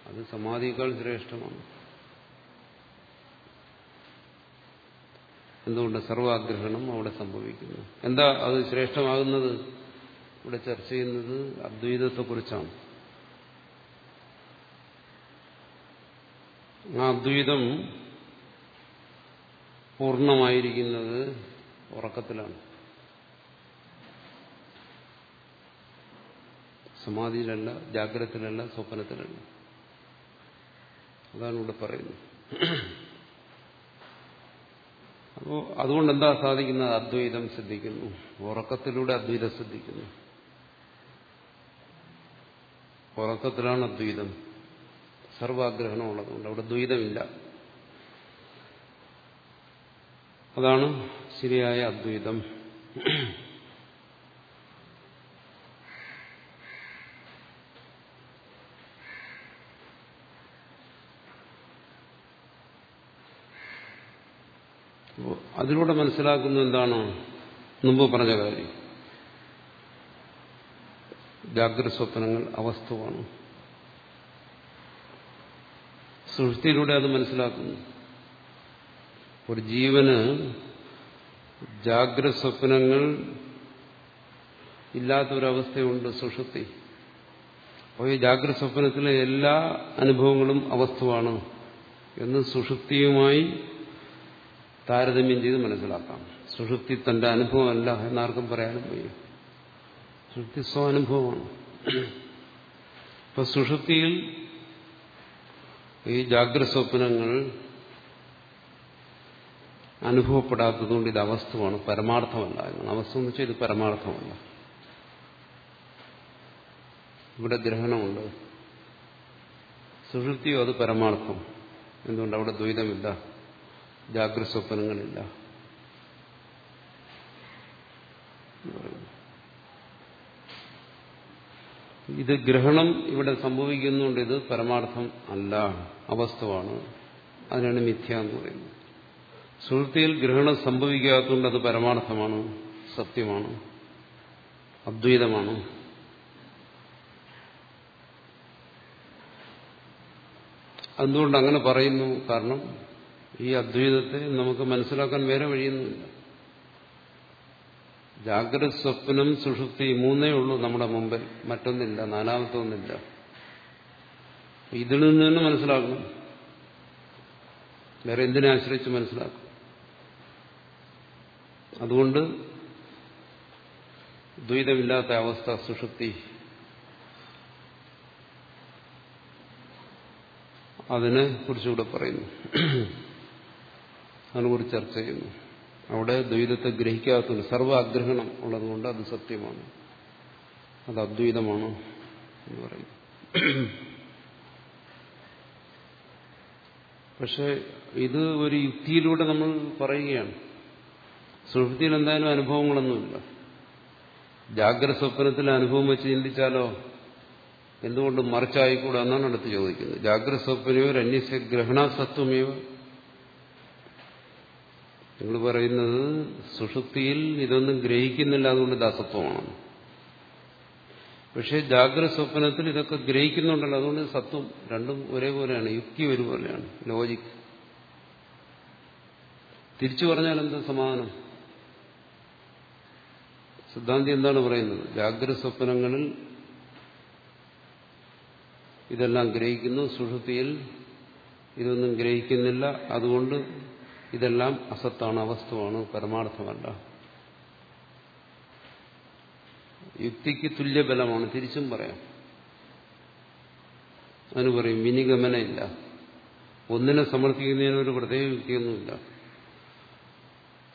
അത് സമാധിയേക്കാൾ ശ്രേഷ്ഠമാണ്. എന്തുകൊണ്ട്? സർവാഗ്രഹണം അവിടെ സംഭവിക്കുന്നു. എന്താ അത് ശ്രേഷ്ഠമാകുന്നത്? ഇവിടെ ചർച്ച ചെയ്യുന്നത് അദ്വൈതത്തെക്കുറിച്ചാണ്. ആ അദ്വൈതം പൂർണമായിരിക്കുന്നത് ഉറക്കത്തിലാണ്. സമാധിയിലല്ല ജാഗ്രതത്തിലല്ല സ്വപ്നത്തിലല്ല. അതാണ് ഇവിടെ പറയുന്നത്. അപ്പോൾ അതുകൊണ്ട് എന്താ സാധിക്കുന്നത്? അദ്വൈതം സിദ്ധിക്കുന്നു ഉറക്കത്തിലൂടെ അദ്വൈതം സിദ്ധിക്കുന്നു ഉറക്കത്തിലാണ് അദ്വൈതം. സർവാഗ്രഹണം ഉള്ളതുകൊണ്ട് അവിടെ ദ്വൈതമില്ല. അതാണ് ശരിയായ അദ്വൈതം. അതിലൂടെ മനസ്സിലാക്കുന്ന എന്താണോ? മുമ്പ് പറഞ്ഞ കാര്യം. ജാഗ്രത സ്വപ്നങ്ങൾ അവസ്ഥമാണ് സൃഷ്ടിയിലൂടെ അത് മനസ്സിലാക്കുന്നു. ഒരു ജീവന് ജാഗ്രത സ്വപ്നങ്ങൾ ഇല്ലാത്തൊരവസ്ഥയുണ്ട് സുഷുപ്തി അപ്പോൾ ഈ ജാഗ്രത സ്വപ്നത്തിലെ എല്ലാ അനുഭവങ്ങളും അവസ്ഥമാണ് എന്ന് സുഷുപ്തിയുമായി താരതമ്യം ചെയ്ത് മനസ്സിലാക്കാം. സുഷുപ്തി തന്റെ അനുഭവമല്ല എന്നാർക്കും പറയാനും വയ്യ. സുഷുപ്തി സ്വാനുഭവമാണ് ഇപ്പൊ സുഷുപ്തിയിൽ ഈ ജാഗ്രത സ്വപ്നങ്ങൾ അനുഭവപ്പെടാത്തതുകൊണ്ട് ഇത് അവസ്ഥമാണ് പരമാർത്ഥമല്ല അവസ്ഥ എന്ന് വെച്ചാൽ ഇത് പരമാർത്ഥമല്ല. ഇവിടെ ഗ്രഹണമുണ്ട്. സുഷുപ്തിയോ അത് പരമാർത്ഥം. എന്തുകൊണ്ട് അവിടെ ദ്വൈതമില്ല? ജാഗ്രത സ്വപ്നങ്ങളില്ല. ഇത് ഗ്രഹണം ഇവിടെ സംഭവിക്കുന്നുണ്ട് ഇത് പരമാർത്ഥം അല്ല അവസ്ഥമാണ് അതിനാണ് മിഥ്യ എന്ന് പറയുന്നത്. സുഹൃത്തിയിൽ ഗ്രഹണം സംഭവിക്കാത്തതുകൊണ്ട് അത് പരമാർത്ഥമാണ് സത്യമാണ് അദ്വൈതമാണ്. എന്തുകൊണ്ട് അങ്ങനെ പറയുന്നു? കാരണം ഈ അദ്വൈതത്തെ നമുക്ക് മനസ്സിലാക്കാൻ വേറെ വഴിയൊന്നുമില്ല. ജാഗ്രത സ്വപ്നം സുഷുപ്തി മൂന്നേ ഉള്ളൂ നമ്മുടെ മുമ്പിൽ. മറ്റൊന്നില്ല നാലാമത്തെ ഒന്നില്ല ഇതിൽ നിന്ന് തന്നെ മനസ്സിലാക്കണം വേറെ എന്തിനെ ആശ്രയിച്ച് മനസ്സിലാക്കും? അതുകൊണ്ട് ദ്വൈതമില്ലാത്ത അവസ്ഥ സുഷുപ്തി. അതിനെ കുറിച്ചുകൂടെ പറയുന്നു. അതിനെക്കുറിച്ച് ചർച്ച ചെയ്യുന്നു അവിടെ ദ്വൈതത്തെ ഗ്രഹിക്കാത്ത സർവ ആഗ്രഹണം ഉള്ളതുകൊണ്ട് അത് സത്യമാണ്. അത് അദ്വൈതമാണ് എന്ന് പറയുന്നു പക്ഷെ ഇത് ഒരു യുക്തിയിലൂടെ നമ്മൾ പറയുകയാണ്. സുഹൃത്തിയിൽ എന്തായാലും അനുഭവങ്ങളൊന്നുമില്ല. ജാഗ്രത സ്വപ്നത്തിൽ അനുഭവം വെച്ച് ചിന്തിച്ചാലോ? എന്തുകൊണ്ട് മറിച്ചായിക്കൂടാ എന്നാണ് അടുത്ത് ചോദിക്കുന്നത്. ജാഗ്രത സ്വപ്നയോ രന്യസ്യ ഗ്രഹണസത്വമേവ നിങ്ങൾ പറയുന്നത് സുഷുപ്തിയിൽ ഇതൊന്നും ഗ്രഹിക്കുന്നില്ല അതുകൊണ്ട് ദാസത്വമാണ് പക്ഷേ ജാഗ്രത സ്വപ്നത്തിൽ ഇതൊക്കെ ഗ്രഹിക്കുന്നുണ്ടല്ലോ അതുകൊണ്ട് സത്വം രണ്ടും ഒരേപോലെയാണ് യുക്തി ഒരുപോലെയാണ് ലോജിക്. തിരിച്ചു പറഞ്ഞാൽ എന്താ സമാധാനം? സിദ്ധാന്തി എന്താണ് പറയുന്നത്? ജാഗ്രത സ്വപ്നങ്ങളിൽ ഇതെല്ലാം ഗ്രഹിക്കുന്നു സുഷുതിയിൽ ഇതൊന്നും ഗ്രഹിക്കുന്നില്ല അതുകൊണ്ട് ഇതെല്ലാം അസത്താണ് അവസ്ഥമാണ് പരമാർത്ഥമല്ല. യുക്തിക്ക് തുല്യബലമാണ് തിരിച്ചും പറയാം. അതിന് പറയും വിനിഗമന ഇല്ല ഒന്നിനെ സമർത്ഥിക്കുന്നതിന് ഒരു പ്രത്യേക യുക്തിയൊന്നുമില്ല.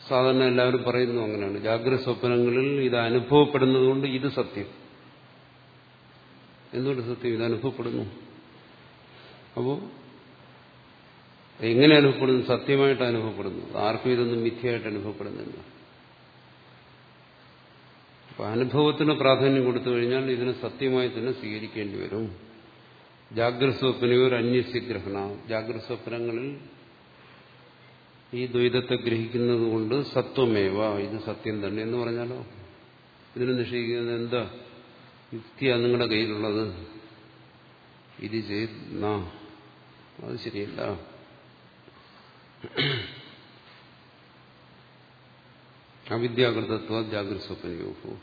സാധാരണ എല്ലാവരും പറയുന്നു അങ്ങനെയാണ്. ജാഗ്രത സ്വപ്നങ്ങളിൽ ഇത് അനുഭവപ്പെടുന്നതുകൊണ്ട് ഇത് സത്യം. എന്തുകൊണ്ട് സത്യം? ഇത് അനുഭവപ്പെടുന്നു. അപ്പോൾ എങ്ങനെ അനുഭവപ്പെടുന്നു? സത്യമായിട്ട് അനുഭവപ്പെടുന്നു. ആർക്കും ഇതൊന്നും മിഥ്യയായിട്ട് അനുഭവപ്പെടുന്നില്ല. അപ്പൊ അനുഭവത്തിന് പ്രാധാന്യം കൊടുത്തു കഴിഞ്ഞാൽ ഇതിനെ സത്യമായി തന്നെ സ്വീകരിക്കേണ്ടി വരും. ജാഗ്രത സ്വപ്നയോ അന്യസ്യഗ്രഹണ ജാഗ്രത സ്വപ്നങ്ങളിൽ ഈ ദ്വൈതത്തെ ഗ്രഹിക്കുന്നത് കൊണ്ട് സത്വമേവ ഇത് സത്യം തന്നെ എന്ന് പറഞ്ഞാലോ? ഇതിനെ നിഷേധിക്കുന്നത് എന്താ? യുക്തിയാണ് നിങ്ങളുടെ കയ്യിലുള്ളത്. ഇത് ചെയ്യുന്ന അത് ശരിയല്ല. അവിദ്യാകൃതത്വ ജാഗ്രത സ്വപ്നയോഹു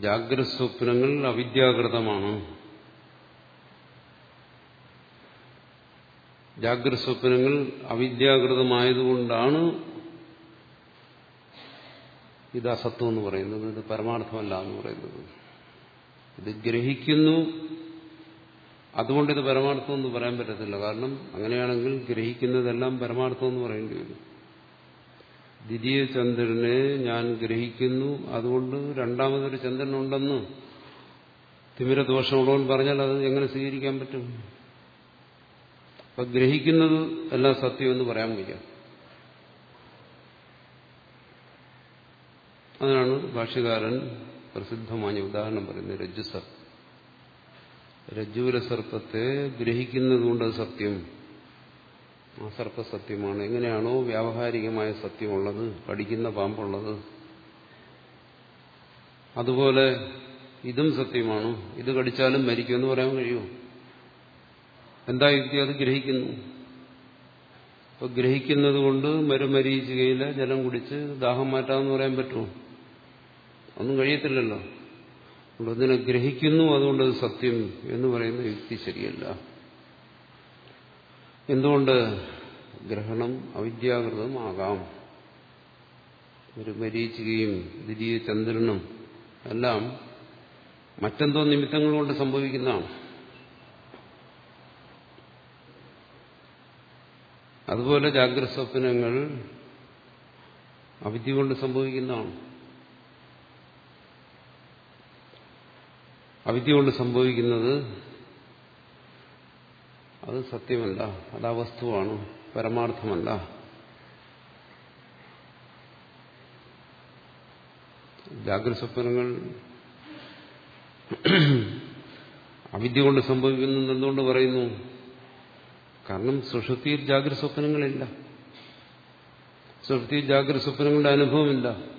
ജാഗ്രത സ്വപ്നങ്ങൾ അവിദ്യാകൃതമാണ്. ജാഗ്രത സ്വപ്നങ്ങൾ അവിദ്യാകൃതമായതുകൊണ്ടാണ് ഇത് അസത്വം എന്ന് പറയുന്നത്. ഇത് പരമാർത്ഥമല്ല എന്ന് പറയുന്നത്. ഇത് ഗ്രഹിക്കുന്നു അതുകൊണ്ട് ഇത് പരമാർത്ഥം എന്ന് പറയാൻ പറ്റത്തില്ല. കാരണം അങ്ങനെയാണെങ്കിൽ ഗ്രഹിക്കുന്നതെല്ലാം പരമാർത്ഥം എന്ന് പറയേണ്ടി വരും. ദ്വിതീയ ചന്ദ്രനെ ഞാൻ ഗ്രഹിക്കുന്നു. അതുകൊണ്ട് രണ്ടാമതൊരു ചന്ദ്രൻ ചന്ദ്രനുണ്ടെന്ന് തിമിരദോഷമുള്ളവൻ പറഞ്ഞാൽ അത് എങ്ങനെ സ്വീകരിക്കാൻ പറ്റും? അപ്പൊ ഗ്രഹിക്കുന്നത് എല്ലാം സത്യമെന്ന് പറയാൻ വയ്യ. അതിനാണ് ഭാഷ്യകാരൻ പ്രസിദ്ധമായ ഉദാഹരണം പറയുന്നത് രജ്ജു രജ്ജുവിലെ സർപ്പത്തെ ഗ്രഹിക്കുന്നതുകൊണ്ട് സത്യം. ആ സർപ്പ സത്യമാണ് എങ്ങനെയാണോ വ്യാവഹാരികമായ സത്യമുള്ളത് കടിക്കുന്ന പാമ്പുള്ളത്. അതുപോലെ ഇതും സത്യമാണ്. ഇത് കടിച്ചാലും മരിക്കുമെന്ന് പറയാൻ കഴിയുമോ എന്താ യുക്തി? അത് ഗ്രഹിക്കുന്നു. അപ്പൊ ഗ്രഹിക്കുന്നത് കൊണ്ട് മരുമരീചികയിലെ ജലം കുടിച്ച് ദാഹം മാറ്റാമെന്ന് പറയാൻ പറ്റുമോ? ഒന്നും കഴിയത്തില്ലല്ലോ. അതുകൊണ്ട് അതിനെ ഗ്രഹിക്കുന്നു അതുകൊണ്ട് അത് സത്യം എന്ന് പറയുന്ന യുക്തി ശരിയല്ല. എന്തുകൊണ്ട് ഗ്രഹണം അവിദ്യാകൃതമാകാം ഒരു മരീചികയും ദ്വിതീയ ചന്ദ്രനും എല്ലാം മറ്റെന്തോ നിമിത്തങ്ങൾ കൊണ്ട് സംഭവിക്കുന്നതാണ്. അതുപോലെ ജാഗ്രത സ്വപ്നങ്ങൾ അവിദ്യ കൊണ്ട് സംഭവിക്കുന്നതാണ്. അവിദ്യ കൊണ്ട് സംഭവിക്കുന്നത് അത് സത്യമല്ല അത് ആ വസ്തുവാണ് പരമാർത്ഥമല്ല. ജാഗ്രത സ്വപ്നങ്ങൾ അവിദ്യ കൊണ്ട് സംഭവിക്കുന്നു എന്തുകൊണ്ട് പറയുന്നു? കാരണം സുഷുതിയിൽ ജാഗ്രത സ്വപ്നങ്ങളില്ല. സുഷുതിയിൽ ജാഗ്രത സ്വപ്നങ്ങളുടെ അനുഭവമില്ല.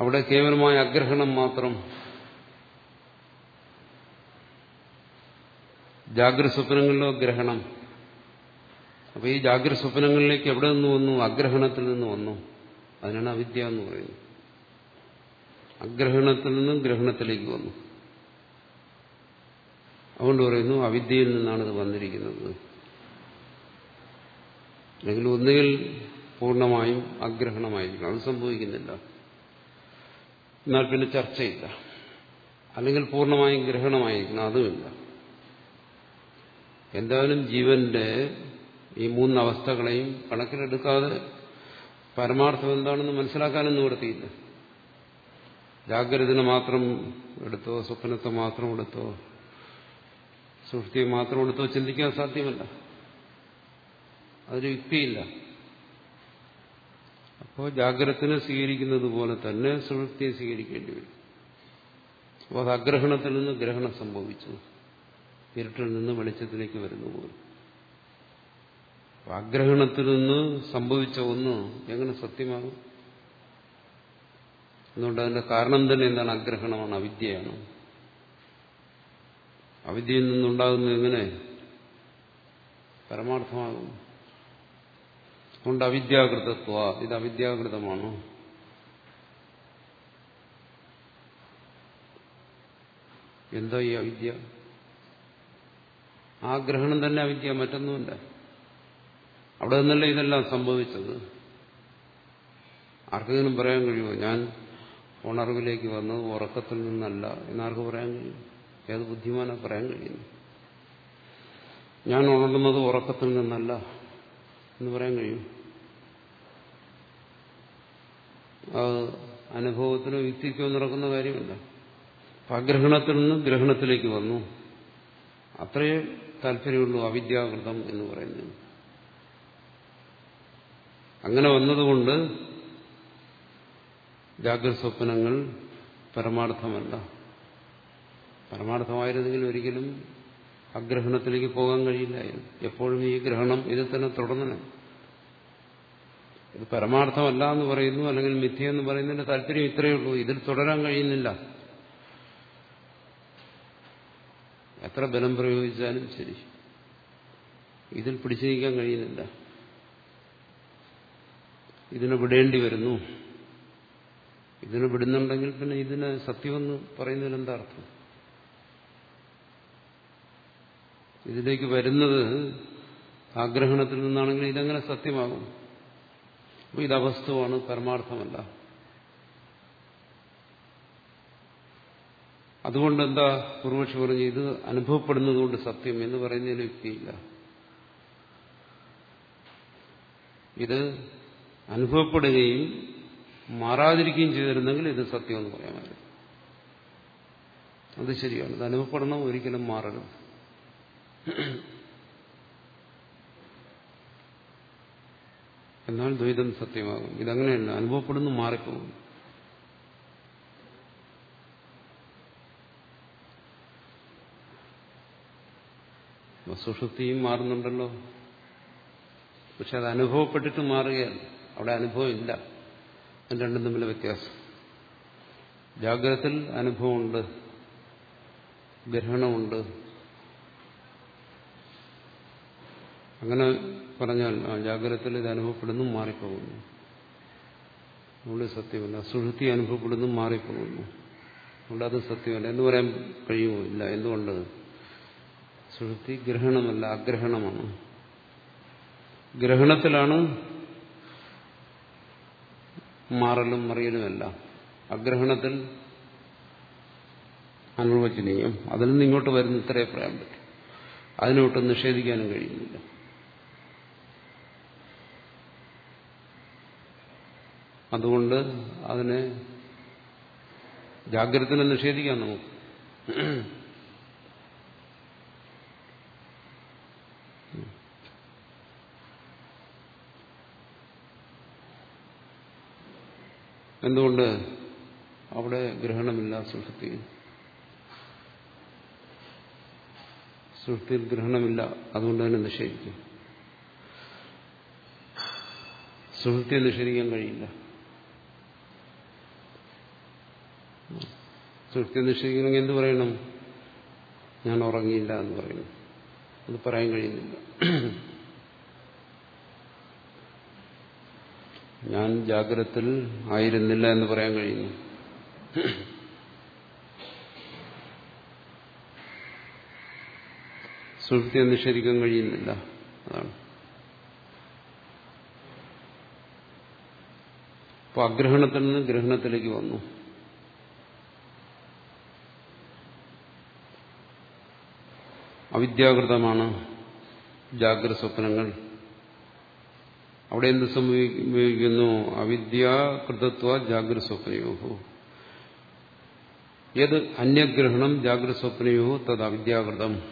അവിടെ കേവലമായ അഗ്രഹണം മാത്രം. ജാഗ്രത സ്വപ്നങ്ങളിലോ ഗ്രഹണം. അപ്പൊ ഈ ജാഗ്രത സ്വപ്നങ്ങളിലേക്ക് എവിടെ നിന്ന് വന്നു? അഗ്രഹണത്തിൽ നിന്ന് വന്നു. അതിനാണ് അവിദ്യ എന്ന് പറയുന്നത്. അഗ്രഹണത്തിൽ നിന്നും ഗ്രഹണത്തിലേക്ക് വന്നു. അതുകൊണ്ട് പറയുന്നു അവിദ്യയിൽ നിന്നാണ് ഇത് വന്നിരിക്കുന്നത്. അല്ലെങ്കിൽ ഒന്നുകിൽ പൂർണമായും അഗ്രഹണമായിരിക്കണം. അത് സംഭവിക്കുന്നില്ല. എന്നാൽ പിന്നെ ചർച്ചയില്ല. അല്ലെങ്കിൽ പൂർണമായും ഗ്രഹണമായിരിക്കണം അതുമില്ല. എന്തായാലും ജീവന്റെ ഈ മൂന്ന് അവസ്ഥകളെയും കണക്കിലെടുക്കാതെ പരമാർത്ഥം എന്താണെന്ന് മനസ്സിലാക്കാനും നിവർത്തിയില്ല ജാഗ്രതനെ മാത്രം എടുത്തോ സ്വപ്നത്തെ മാത്രം എടുത്തോ സൃഷ്ടിയെ മാത്രം എടുത്തോ ചിന്തിക്കാൻ സാധ്യമല്ല. അതൊരു യുക്തിയില്ല. അപ്പോൾ ജാഗ്രതനെ സ്വീകരിക്കുന്നത് പോലെ തന്നെ സുഷുപ്തിയെ സ്വീകരിക്കേണ്ടി വരും. അപ്പോൾ അത് അഗ്രഹണത്തിൽ നിന്ന് ഗ്രഹണം സംഭവിച്ചു. ഇരുട്ടിൽ നിന്ന് വെളിച്ചത്തിലേക്ക് വരുന്നു പോലും. ആഗ്രഹണത്തിൽ നിന്ന് സംഭവിച്ച ഒന്ന് എങ്ങനെ സത്യമാകും? അതുകൊണ്ട് അതിന്റെ കാരണം തന്നെ എന്താണ് ആഗ്രഹണമാണ്? അവിദ്യയാണ്. അവിദ്യയിൽ നിന്നുണ്ടാകുന്നത് എങ്ങനെ? പരമാർത്ഥമാകും. അതുകൊണ്ട് അവിദ്യാകൃതത്വ ഇത് അവിദ്യാകൃതമാണോ? എന്തോ ഈ അവിദ്യ? ആ ഗ്രഹണം തന്നെ അവിദ്യ മറ്റൊന്നുമില്ല. അവിടെ നിന്നല്ല ഇതെല്ലാം സംഭവിച്ചത്? ആർക്കെങ്കിലും പറയാൻ കഴിയുമോ? ഞാൻ ഉണർവിലേക്ക് വന്നത് ഉറക്കത്തിൽ നിന്നല്ല എന്നാർക്ക് പറയാൻ കഴിയും? ഏത് ബുദ്ധിമാനാ പറയാൻ കഴിയുന്നു ഞാൻ ഉണർന്നത് ഉറക്കത്തിൽ നിന്നല്ല എന്ന് പറയാൻ കഴിയും. അത് അനുഭവത്തിനോ യുക്തിക്കോ നടക്കുന്ന കാര്യമല്ല. അഗ്രഹണത്തിൽ നിന്ന് ഗ്രഹണത്തിലേക്ക് വന്നു. അത്രയേ താല്പര്യമുള്ളൂ അവിദ്യാകൃതം എന്ന് പറയുന്നത്. അങ്ങനെ വന്നതുകൊണ്ട് ജാഗ്രത സ്വപ്നങ്ങൾ പരമാർത്ഥമല്ല. പരമാർത്ഥമായിരുന്നെങ്കിൽ ഒരിക്കലും അഗ്രഹണത്തിലേക്ക് പോകാൻ കഴിയില്ലായിരുന്നു. എപ്പോഴും ഈ ഗ്രഹണം ഇതിൽ തന്നെ തുടരണം ഇത് പരമാർത്ഥമല്ല എന്ന് പറയുന്നു അല്ലെങ്കിൽ മിഥ്യയെന്ന് പറയുന്നതിന്റെ താല്പര്യം ഇത്രയേ ഉള്ളൂ. ഇതിൽ തുടരാൻ കഴിയുന്നില്ല. എത്ര ബലം പ്രയോഗിച്ചാലും ശരി. ഇതിൽ പിടിച്ചിരിക്കാൻ കഴിയുന്നില്ല. ഇതിനെ വിടേണ്ടി വരുന്നു. ഇതിനെ വിടുന്നുണ്ടെങ്കിൽ പിന്നെ ഇതിനെ സത്യമെന്ന് പറയുന്നതിന് എന്താ അർത്ഥം? ഇതിലേക്ക് വരുന്നത് ആഗ്രഹണത്തിൽ നിന്നാണെങ്കിൽ ഇതെങ്ങനെ സത്യമാകും. ഇത് അവസ്ഥമാണ് പരമാർത്ഥമല്ല. അതുകൊണ്ട് എന്താ പൂർവക്ഷി പറഞ്ഞു ഇത് അനുഭവപ്പെടുന്നതുകൊണ്ട് സത്യം എന്ന് പറയുന്നതിന് യുക്തിയില്ല. ഇത് അനുഭവപ്പെടുകയും മാറാതിരിക്കുകയും ചെയ്തിരുന്നെങ്കിൽ ഇത് സത്യം സത്യമെന്ന് പറയാമായിരുന്നു അത് ശരിയാണ്. ഇത് അനുഭവപ്പെടണം ഒരിക്കലും മാറരുത്. എന്നാൽ ദ്വൈതം സത്യമാകും. ഇതങ്ങനെയല്ല. അനുഭവപ്പെടുന്നു മാറിപ്പോകും സുഷുപ്തിയും മാറുന്നുണ്ടല്ലോ. പക്ഷെ അത് അനുഭവപ്പെട്ടിട്ട് മാറുകയാണ്. അവിടെ അനുഭവമില്ല അത് രണ്ടും തമ്മിലെ വ്യത്യാസം. ജാഗ്രതത്തിൽ അനുഭവമുണ്ട്. ഗ്രഹണമുണ്ട്. അങ്ങനെ പറഞ്ഞാൽ ആ ജാഗ്രതത്തിൽ ഇത് അനുഭവപ്പെടുന്നു മാറിപ്പോകുന്നു. അതുകൊണ്ട് സത്യമല്ല. സുഹൃത്തി അനുഭവപ്പെടുന്നു മാറിപ്പോകുന്നു. അതുകൊണ്ട് അത് സത്യമല്ല. എന്ന് പറയാൻ കഴിയുമോ? ഇല്ല. എന്തുകൊണ്ട്? സുഹൃത്തി ഗ്രഹണമല്ല അഗ്രഹണമാണ്. ഗ്രഹണത്തിലാണ് മാറലും മറിയലുമല്ല. അഗ്രഹണത്തിൽ അനുവചനീയം അതിൽ നിന്ന് ഇങ്ങോട്ട് വരുന്ന ഇത്രയേ പറയാൻ പറ്റും. അതിനൊട്ടും നിഷേധിക്കാനും കഴിയുന്നില്ല. അതുകൊണ്ട് അതിനെ ജാഗ്രതനെ നിഷേധിക്കാം നമുക്ക്. എന്തുകൊണ്ട് അവിടെ ഗ്രഹണമില്ല സുഷുപ്തിയിൽ സുഷ്ടിയിൽ ഗ്രഹണമില്ല അതുകൊണ്ട് തന്നെ നിഷേധിക്കും. സുഹൃത്തിയെ നിഷേധിക്കാൻ കഴിയില്ല. സുഹൃത്തിയെ നിഷേധിക്കണമെങ്കിൽ എന്ത് പറയണം? ഞാൻ ഉറങ്ങിയില്ല എന്ന് പറയുന്നു അത് പറയാൻ കഴിയുന്നില്ല. ഞാൻ ജാഗ്രതത്തിൽ ആയിരുന്നില്ല എന്ന് പറയാൻ കഴിയുന്നു. സുഹൃത്തിയെ നിഷേധിക്കാൻ കഴിയുന്നില്ല. അതാണ്. അപ്പൊ അഗ്രഹണത്തിൽ നിന്ന് ഗ്രഹണത്തിലേക്ക് വന്നു. അവിദ്യാകൃതമാണ് ജാഗ്രത സ്വപ്നങ്ങൾ. അവിടെ എന്ത് സംഭവിക്കുന്നു? അവിദ്യാകൃതത്വ ജാഗ്രത സ്വപ്നയോഹോ ഏത് അന്യഗ്രഹണം ജാഗ്രത സ്വപ്നയോ? തത് അവിദ്യാകൃതം.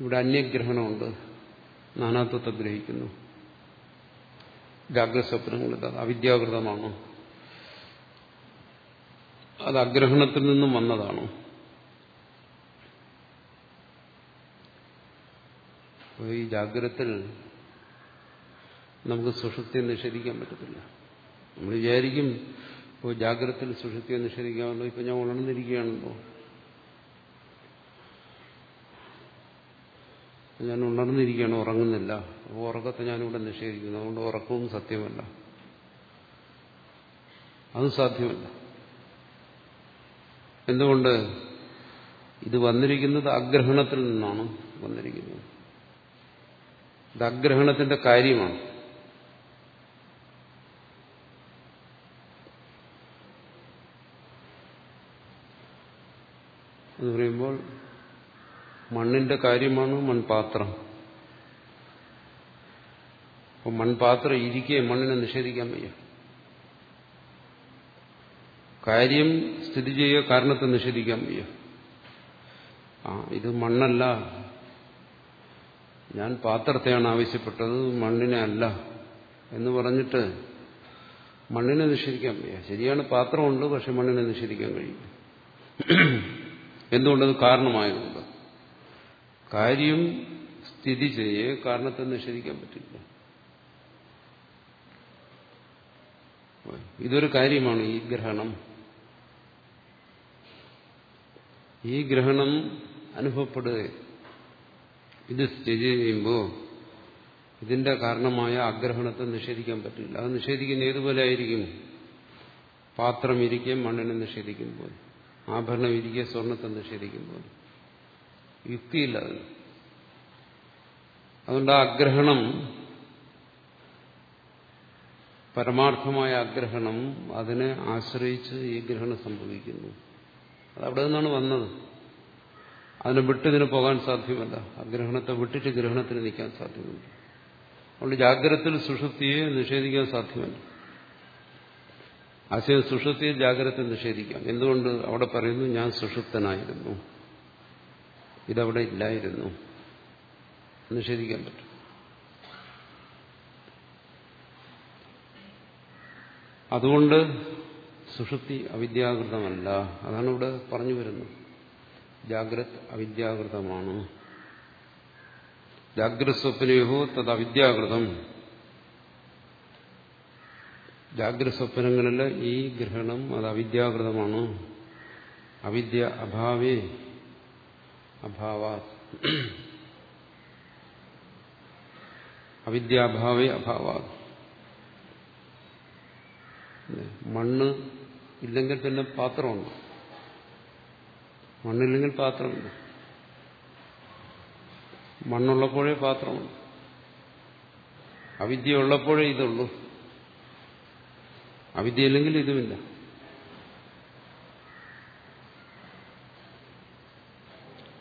ഇവിടെ അന്യഗ്രഹണമുണ്ട്. നാനാത്വത്തെ ഗ്രഹിക്കുന്നു. ജാഗ്രത സ്വപ്നങ്ങൾ അവിദ്യാകൃതമാണ്. അത് അഗ്രഹണത്തിൽ നിന്നും വന്നതാണ്. ഈ ജാഗ്രതത്തിൽ നമുക്ക് സുഷുപ്തിയെ നിഷേധിക്കാൻ പറ്റത്തില്ല. നമ്മൾ വിചാരിക്കും ഇപ്പോൾ ജാഗ്രതത്തിൽ സുഷുപ്തിയെ നിഷേധിക്കാമല്ലോ ഇപ്പം ഞാൻ ഉണർന്നിരിക്കുകയാണല്ലോ ഞാൻ ഉണർന്നിരിക്കുകയാണ് ഉറങ്ങുന്നില്ല. അപ്പോൾ ഉറക്കത്തെ ഞാനിവിടെ നിഷേധിക്കുന്നു. അതുകൊണ്ട് ഉറക്കവും സത്യമല്ല. അത് സാധ്യമല്ല. എന്തുകൊണ്ട്? ഇത് വന്നിരിക്കുന്നത് അഗ്രഹണത്തിൽ നിന്നാണ് വന്നിരിക്കുന്നത്. ഇത് അഗ്രഹണത്തിന്റെ കാര്യമാണ്. എന്ന് പറയുമ്പോൾ മണ്ണിന്റെ കാര്യമാണ് മൺപാത്രം. അപ്പൊ മൺപാത്രം ഇരിക്കുകയും മണ്ണിനെ നിഷേധിക്കാൻ വയ്യ. കാര്യം സ്ഥിതി ചെയ്യുക കാരണത്തെ നിഷേധിക്കാൻ വയ്യ. ആ ഇത് മണ്ണല്ല. ഞാൻ പാത്രത്തെയാണ് ആവശ്യപ്പെട്ടത് മണ്ണിനെ അല്ല എന്ന് പറഞ്ഞിട്ട് മണ്ണിനെ നിഷേധിക്കാൻ വയ്യ. ശരിയാണ് പാത്രമുണ്ട് പക്ഷെ മണ്ണിനെ നിഷേധിക്കാൻ കഴിയും എന്തുകൊണ്ടത് കാരണമായതുകൊണ്ട്? കാര്യം സ്ഥിതി ചെയ്യേ കാരണത്തെ നിഷേധിക്കാൻ പറ്റില്ല. ഇതൊരു കാര്യമാണ് ഈ ഗ്രഹണം. ഈ ഗ്രഹണം അനുഭവപ്പെടുക. ഇത് സ്ഥിതി ചെയ്യുമ്പോൾ ഇതിന്റെ കാരണമായ അഗ്രഹണത്തെ നിഷേധിക്കാൻ പറ്റില്ല. അത് നിഷേധിക്കുന്ന ഏതുപോലെ ആയിരിക്കും? പാത്രം ഇരിക്കെ മണ്ണിനെ നിഷേധിക്കുമ്പോൾ ആഭരണം ഇരിക്കെ സ്വർണത്തെ നിഷേധിക്കുമ്പോൾ യുക്തിയില്ല അതിന് അതുകൊണ്ട് ആ അഗ്രഹണം പരമാർത്ഥമായ അഗ്രഹണം അതിനെ ആശ്രയിച്ച് ഈ ഗ്രഹണം സംഭവിക്കുന്നു. അത് അവിടെ നിന്നാണ് വന്നത്. അതിനെ വിട്ടിതിന് പോകാൻ സാധ്യമല്ല. അഗ്രഹണത്തെ വിട്ടിട്ട് ഗ്രഹണത്തിന് നിൽക്കാൻ സാധ്യമല്ല. അതുകൊണ്ട് ജാഗ്രതത്തിൽ സുഷുപ്തിയെ നിഷേധിക്കാൻ സാധ്യമല്ല. ആശയം സുഷുപ്തിയെ ജാഗ്രത നിഷേധിക്കാം. എന്തുകൊണ്ട്? അവിടെ പറയുന്നു ഞാൻ സുഷുപ്തനായിരുന്നു. ഇതവിടെ ഇല്ലായിരുന്നു. നിഷേധിക്കാൻ പറ്റും. അതുകൊണ്ട് സുഷുപ്തി അവിദ്യാകൃതമല്ല. അതാണ് ഇവിടെ പറഞ്ഞു വരുന്നത്. ജാഗ്രത് അവിദ്യാകൃതമാണ്. ജാഗ്രത് സ്വപ്നയോ തത് അവിദ്യാകൃതം. ജാഗ്രത സ്വപ്നങ്ങളിൽ ഈ ഗ്രഹണം അത് അവിദ്യാകൃതമാണ്. അവിദ്യ അഭാവേ അഭാവ അവിദ്യാഭാവേ അഭാവ മണ്ണ് ഇല്ലെങ്കിൽ പിന്നെ പാത്രമുണ്ട്. മണ്ണില്ലെങ്കിൽ പാത്രമുണ്ട്. മണ്ണുള്ളപ്പോഴേ പാത്രമുണ്ട്. അവിദ്യ ഉള്ളപ്പോഴേ ഇതുള്ളൂ. അവിദ്യയില്ലെങ്കിൽ ഇതുമില്ല.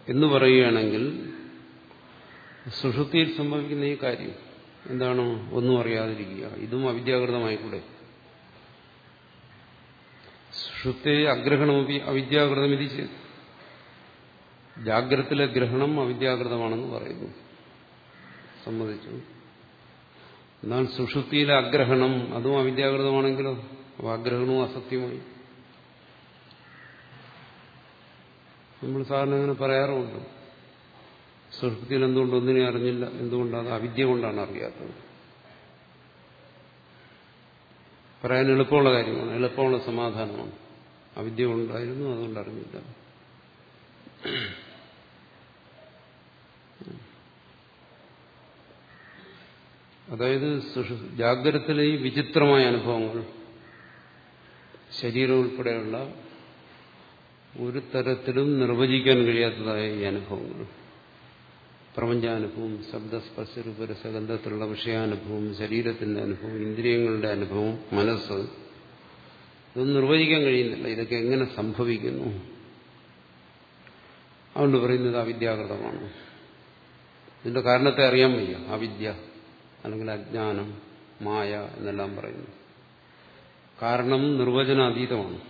എന്ന് പറയുകയാണെങ്കിൽ സുഷുതിയിൽ സംഭവിക്കുന്ന ഈ കാര്യം എന്താണ്? ഒന്നും അറിയാതിരിക്കുക. ഇതും അവിദ്യാകൃതമായിക്കൂടെ? സുഷുപ്തെ അഗ്രഹണമൊക്കെ അവിദ്യാകൃതം ഇത് ജാഗ്രത്തിലെ ഗ്രഹണം അവിദ്യാകൃതമാണെന്ന് പറയുന്നു. സമ്മതിച്ചു. എന്നാൽ സുഷുപ്തിയിലെ അഗ്രഹണം അതും അവിദ്യാകൃതമാണെങ്കിലോ? അപ്പോൾ അഗ്രഹണവും അസത്യമായി നമ്മൾ സാറിന് അങ്ങനെ പറയാറുമുണ്ട് സുഷുപ്തിയിൽ എന്തുകൊണ്ട് ഒന്നിനെ അറിഞ്ഞില്ല? എന്തുകൊണ്ടാണ് അവിദ്യ കൊണ്ടാണ് അറിയാത്തത്? പറയാൻ എളുപ്പമുള്ള കാര്യമാണ്. എളുപ്പമുള്ള സമാധാനമാണ്. അവിദ്യ ഉണ്ടായിരുന്നു അതുകൊണ്ട് അറിഞ്ഞില്ല അതായത് ജാഗ്രതത്തിലെ ഈ വിചിത്രമായ അനുഭവങ്ങൾ ശരീരം ഉൾപ്പെടെയുള്ള ഒരു തരത്തിലും നിർവചിക്കാൻ കഴിയാത്തതായ ഈ അനുഭവങ്ങൾ. പ്രപഞ്ചാനുഭവം ശബ്ദസ്പർശരൂപരസഗന്ധത്തിലുള്ള വിഷയാനുഭവം ശരീരത്തിന്റെ അനുഭവം ഇന്ദ്രിയങ്ങളുടെ അനുഭവം മനസ്സ് ഇതൊന്നും നിർവചിക്കാൻ കഴിയുന്നില്ല. ഇതൊക്കെ എങ്ങനെ സംഭവിക്കുന്നു? അതുകൊണ്ട് പറയുന്നത് അവിദ്യാകൃതമാണ് ഇതിന്റെ കാരണത്തെ അറിയാൻ വയ്യ. അവിദ്യ അല്ലെങ്കിൽ അജ്ഞാനം മായ എന്നെല്ലാം പറയുന്നു. കാരണം നിർവചനാതീതമാണ്.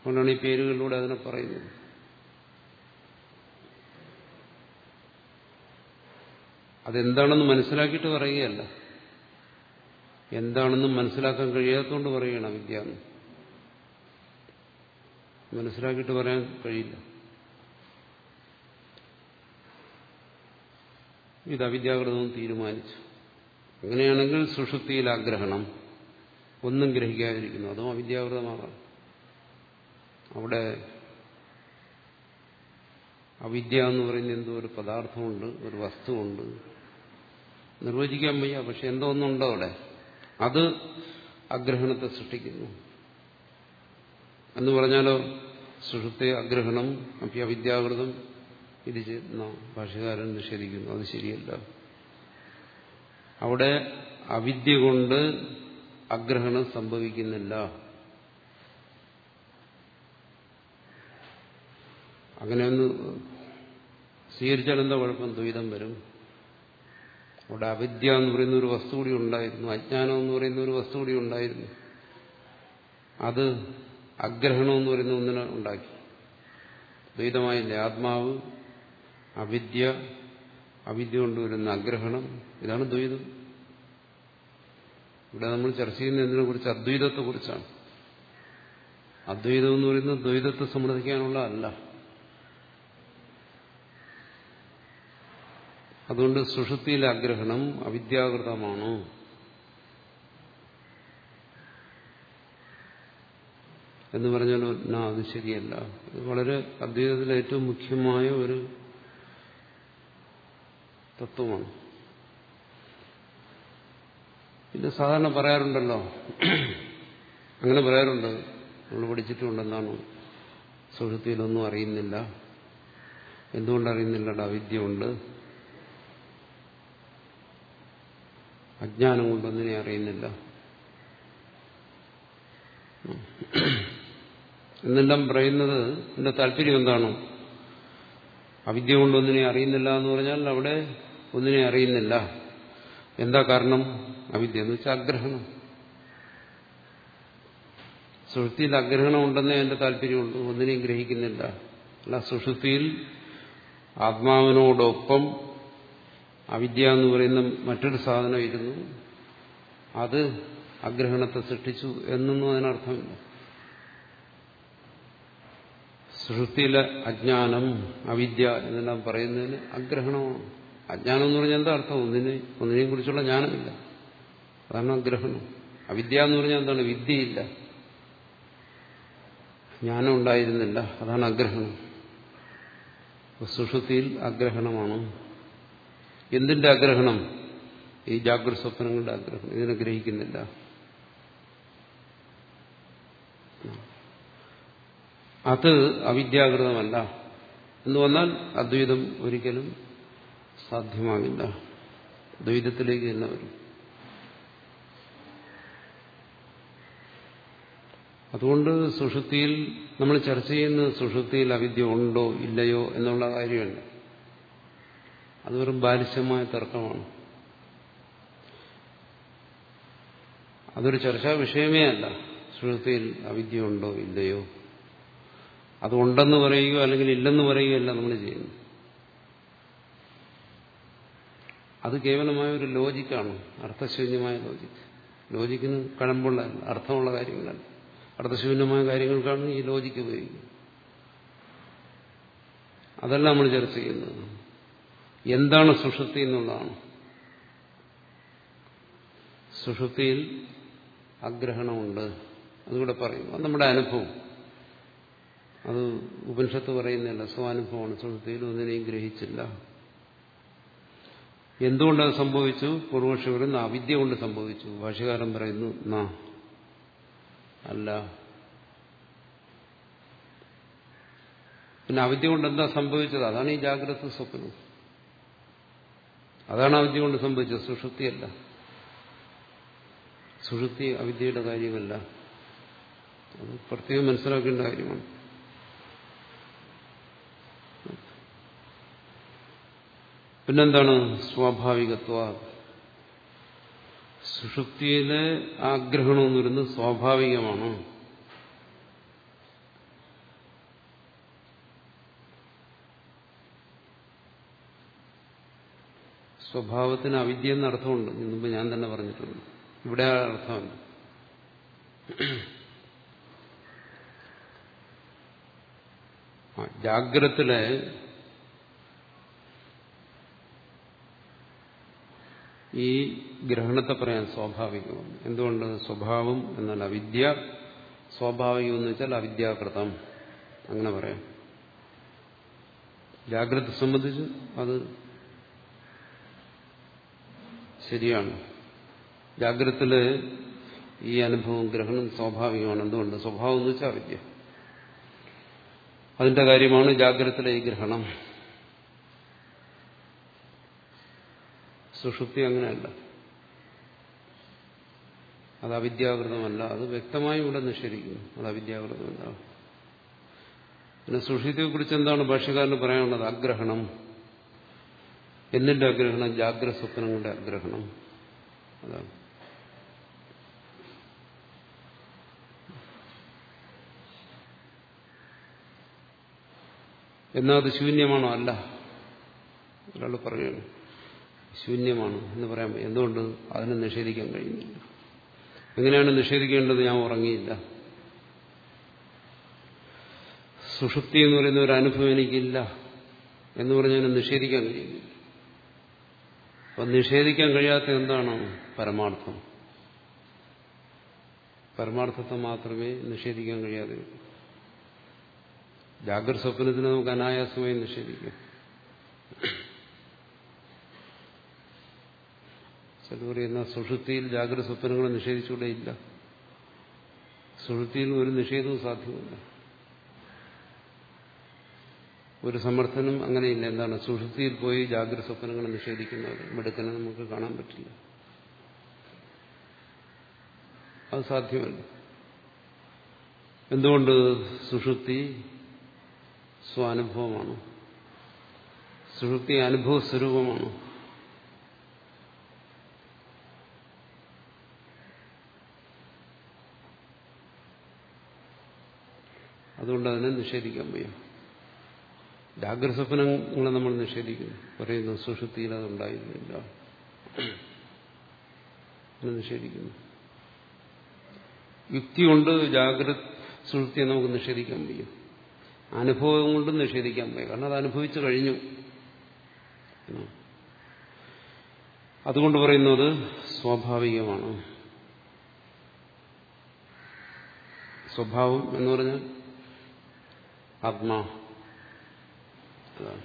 അതുകൊണ്ടാണ് ഈ പേരുകളിലൂടെ അതിനെ പറയുന്നത്. അതെന്താണെന്ന് മനസ്സിലാക്കിയിട്ട് പറയുകയല്ല. എന്താണെന്ന് മനസ്സിലാക്കാൻ കഴിയാത്തതുകൊണ്ട് പറയുകയാണ് വിദ്യ എന്ന്. മനസ്സിലാക്കിയിട്ട് പറയാൻ കഴിയില്ല. ഇത് അവിദ്യാകൃതവും തീരുമാനിച്ചു. അങ്ങനെയാണെങ്കിൽ സുഷുപ്തിയിൽ ആഗ്രഹണം ഒന്നും ഗ്രഹിക്കാതിരിക്കുന്നു. അതും അവിദ്യാകൃതമാകാം. അവിടെ അവിദ്യ എന്ന് പറയുന്ന എന്തോ ഒരു പദാർത്ഥമുണ്ട് ഒരു വസ്തുവുണ്ട്. നിർവചിക്കാൻ വയ്യ പക്ഷെ എന്തോ ഒന്നുണ്ടോ അവിടെ? അത് അഗ്രഹണത്തെ സൃഷ്ടിക്കുന്നു. എന്ന് പറഞ്ഞാലോ സുഷുപ്തി അഗ്രഹണം അഭ്യവിദ്യാകൃതം ഇത് ചെയ്യുന്ന ഭാഷകാരൻ നിഷേധിക്കുന്നു. അത് ശരിയല്ല. അവിടെ അവിദ്യ കൊണ്ട് അഗ്രഹണം സംഭവിക്കുന്നില്ല. അങ്ങനെയൊന്ന് സ്വീകരിച്ചാൽ എന്താ കുഴപ്പം? ദ്വൈതം വരും. അവിടെ അവിദ്യ എന്ന് പറയുന്ന ഒരു വസ്തു കൂടി ഉണ്ടായിരുന്നു അജ്ഞാനം എന്ന് പറയുന്ന ഒരു വസ്തു കൂടി ഉണ്ടായിരുന്നു. അത് അഗ്രഹണം എന്ന് പറയുന്ന ഒന്നിനെ ഉണ്ടാക്കി. ദ്വൈതമായില്ലേ? ആത്മാവ് അവിദ്യ അവിദ്യ കൊണ്ടുവരുന്ന അഗ്രഹണം ഇതാണ് ദ്വൈതം. ഇവിടെ നമ്മൾ ചർച്ച ചെയ്യുന്ന എന്തിനെ കുറിച്ച്? അദ്വൈതത്തെ കുറിച്ചാണ് അദ്വൈതം എന്ന് പറയുന്നത് ദ്വൈതത്തെ സമ്മതിക്കാനുള്ള അല്ല. അതുകൊണ്ട് സുഷുപ്തിയിലെ ആഗ്രഹണം അവിദ്യാകൃതമാണ്. എന്ന് പറഞ്ഞാൽ നാ അത് ശരിയല്ല. ഇത് വളരെ അദ്വൈതത്തിലെ ഏറ്റവും മുഖ്യമായ ഒരു തത്വമാണ്. പിന്നെ സാധാരണ പറയാറുണ്ടല്ലോ. അങ്ങനെ പറയാറുണ്ട്. നമ്മൾ പഠിച്ചിട്ടുണ്ടെന്നാണ്. സുഹൃത്തിയിലൊന്നും അറിയുന്നില്ല. എന്തുകൊണ്ടറിയുന്നില്ല അവിദ്യ ഉണ്ട് അജ്ഞാനം കൊണ്ടൊന്നിനെ അറിയുന്നില്ല. എന്നെല്ലാം പറയുന്നത് എന്റെ താല്പര്യം എന്താണ്? അവിദ്യ കൊണ്ട് കൊണ്ടൊന്നിനെ അറിയുന്നില്ല എന്ന് പറഞ്ഞാൽ അവിടെ ഒന്നിനെ അറിയുന്നില്ല. എന്താ കാരണം? അവിദ്യ എന്ന് വെച്ചാൽ ആഗ്രഹണം. സുഷുപ്തിയിൽ ആഗ്രഹണം ഉണ്ടെന്നേ എന്റെ താല്പര്യമുള്ളൂ. ഒന്നിനെയും ഗ്രഹിക്കുന്നില്ല. അല്ല സുഷുപ്തിയിൽ ആത്മാവിനോടൊപ്പം അവിദ്യ എന്ന് പറയുന്ന മറ്റൊരു സാധനം ഇരുന്നു. അത് അഗ്രഹണത്തെ സൃഷ്ടിച്ചു എന്നൊന്നും അതിനർത്ഥമില്ല. സൃഷ്ടിയിലെ അജ്ഞാനം അവിദ്യ എന്നെല്ലാം പറയുന്നതിന് അഗ്രഹണമാണ്. അജ്ഞാനം എന്ന് പറഞ്ഞാൽ എന്താ അർത്ഥം? ഒന്നിനെ ഒന്നിനെയും കുറിച്ചുള്ള ജ്ഞാനമില്ല. അതാണ് അഗ്രഹണം. അവിദ്യ എന്ന് പറഞ്ഞാൽ എന്താണ്? വിദ്യയില്ല. ജ്ഞാനം ഉണ്ടായിരുന്നില്ല. അതാണ് അഗ്രഹണം. സുഷുതിയിൽ അഗ്രഹണമാണ്. എന്തിന്റെ ആഗ്രഹണം? ഈ ജാഗ്രത സ്വപ്നങ്ങളുടെ ആഗ്രഹം. ഇതിനെ ഗ്രഹിക്കുന്നില്ല. അത് അവിദ്യാകൃതമല്ല. എന്ന് വന്നാൽ അദ്വൈതം ഒരിക്കലും സാധ്യമാകില്ല. ദ്വൈതത്തിലേക്ക് തന്നെ വരും അതുകൊണ്ട് സുഷുതിയിൽ നമ്മൾ ചർച്ച ചെയ്യുന്ന സുഷുതിയിൽ അവിദ്യ ഉണ്ടോ ഇല്ലയോ എന്നുള്ള കാര്യമല്ല. അത് വെറും ബാലിശമായ തർക്കമാണ്. അതൊരു ചർച്ചാ വിഷയമേ അല്ല. ശ്രുതിയിൽ അവിദ്യ ഉണ്ടോ ഇല്ലയോ? അതുണ്ടെന്ന് പറയുകയോ അല്ലെങ്കിൽ ഇല്ലെന്ന് പറയുകയോ അല്ല നമ്മൾ ചെയ്യുന്നു അത് കേവലമായ ഒരു ലോജിക്കാണ്. അർത്ഥശൂന്യമായ ലോജിക്ക് ലോജിക്കിന് കഴമ്പുള്ള അർത്ഥമുള്ള കാര്യങ്ങളല്ല അർത്ഥശൂന്യമായ കാര്യങ്ങൾക്കാണ് ഈ ലോജിക്ക് ഉപയോഗിക്കുന്നത്. അതല്ല നമ്മൾ ചർച്ച ചെയ്യുന്നത്. എന്താണ് സുഷുപ്തി എന്നുള്ളതാണ്. സുഷുപ്തിയിൽ ആഗ്രഹണമുണ്ട്. അതുകൂടെ പറയും അത് നമ്മുടെ അനുഭവം. അത് ഉപനിഷത്ത് പറയുന്നില്ല. സ്വാനുഭവമാണ് സുഷുപ്തിയിൽ ഒന്നിനെയും ഗ്രഹിച്ചില്ല. എന്തുകൊണ്ടത് സംഭവിച്ചു? പൂർവക്ഷി പറയുന്നു അവിദ്യ കൊണ്ട് സംഭവിച്ചു. ഭാഷകാരൻ പറയുന്നു നാ. അല്ല. പിന്നെ അവിദ്യ കൊണ്ട് എന്താ സംഭവിച്ചത്? അതാണ് ഈ ജാഗ്രത സ്വപ്നം. അതാണ് അവിദ്യ കൊണ്ട് സംഭവിച്ചത്. സുഷുപ്തിയല്ല. സുഷുപ്തി അവിദ്യയുടെ കാര്യമല്ല. അത് പ്രത്യേകം മനസ്സിലാക്കേണ്ട കാര്യമാണ്. പിന്നെന്താണ്? സ്വാഭാവികത്വ. സുഷുപ്തിയിലെ ആഗ്രഹണം എന്ന് സ്വാഭാവികമാണ്. സ്വഭാവത്തിന് അവിദ്യ എന്ന അർത്ഥമുണ്ട് മുമ്പ് ഞാൻ തന്നെ പറഞ്ഞിട്ടുണ്ട് ഇവിടെ ആ അർത്ഥമല്ല ജാഗ്രത്തിലെ ഈ ഗ്രഹണത്തെ പറയാൻ സ്വാഭാവികമാണ്. എന്തുകൊണ്ട്? സ്വഭാവം എന്നാൽ അവിദ്യ. സ്വാഭാവികം എന്ന് വെച്ചാൽ അവിദ്യാകൃതം. അങ്ങനെ പറയാം. ജാഗ്രത സംബന്ധിച്ച് അത് ശരിയാണ്. ജാഗ്രതത്തിൽ ഈ അനുഭവം ഗ്രഹണം സ്വാഭാവികമാണ്. എന്തുകൊണ്ട്? സ്വഭാവം എന്ന് വെച്ചാൽ വിദ്യ അതിന്റെ കാര്യമാണ് ജാഗ്രതത്തിലെ ഈ ഗ്രഹണം. സുഷുപ്തി അങ്ങനെയല്ല. അത് അവിദ്യാകൃതമല്ല. അത് വ്യക്തമായി ഇവിടെ നിഷേധിക്കുന്നു. അത് അവിദ്യാകൃതമല്ല. പിന്നെ സുഷുതിയെ കുറിച്ച് എന്താണ് ഭാഷകാരന് പറയാനുള്ളത്? അഗ്രഹണം എന്നിന്റെ അഗ്രഹണം ജാഗ്രത സ്വപ്നങ്ങളുടെ അഗ്രഹണം അതാണ്. എന്നാൽ അത് ശൂന്യമാണോ? അല്ല. ഒരാൾ പറയുകയാണ് ശൂന്യമാണ് എന്ന് പറയാൻ എന്തുകൊണ്ട്? അതിനെ നിഷേധിക്കാൻ കഴിയുന്നില്ല എങ്ങനെയാണ് നിഷേധിക്കേണ്ടത്? ഞാൻ ഉറങ്ങിയില്ല. സുഷുപ്തി എന്ന് പറയുന്ന ഒരു അനുഭവം എനിക്കില്ല എന്ന് പറഞ്ഞാൽ നിഷേധിക്കാൻ കഴിയുന്നില്ല. അപ്പൊ നിഷേധിക്കാൻ കഴിയാത്ത എന്താണ് പരമാർത്ഥം? പരമാർത്ഥത്തെ മാത്രമേ നിഷേധിക്കാൻ കഴിയാതെ ജാഗ്രത സ്വപ്നത്തിന് നമുക്ക് അനായാസമായി നിഷേധിക്കാം. ചില പറയുന്ന സുഷുതിയിൽ ജാഗ്രത സ്വപ്നങ്ങളെ നിഷേധിച്ചുകൂടെ ഇല്ല. സുഷുപ്തിയിൽ ഒരു നിഷേധവും സാധ്യമല്ല. ഒരു സമർത്ഥനം അങ്ങനെയില്ല എന്താണ്? സുഷുതിയിൽ പോയി ജാഗ്രത സ്വപ്നങ്ങൾ നിഷേധിക്കുന്നവർ മെടുക്കനെ നമുക്ക് കാണാൻ പറ്റില്ല. അത് സാധ്യമല്ല. എന്തുകൊണ്ട് സുഷുതി സ്വാനുഭവമാണ്? സുഷുപ്തി അനുഭവ സ്വരൂപമാണ് അതുകൊണ്ട് അതിനെ നിഷേധിക്കാൻ വയ്യ. ജാഗ്രത സ്വപ്നങ്ങളെ നമ്മൾ നിഷേധിക്കുന്നു. പറയുന്നു സുഷുതിയിൽ അതുണ്ടായിരുന്നില്ല നിഷേധിക്കുന്നു. യുക്തി കൊണ്ട് ജാഗ്രത സുഷുതിയെ നമുക്ക് നിഷേധിക്കാൻ വയ്യ. അനുഭവം കൊണ്ടും നിഷേധിക്കാൻ വയ്യ. കാരണം അത് അനുഭവിച്ചു കഴിഞ്ഞു. അതുകൊണ്ട് പറയുന്നത് സ്വാഭാവികമാണ്. സ്വഭാവം എന്ന് പറഞ്ഞാൽ ആത്മാ. അതാണ്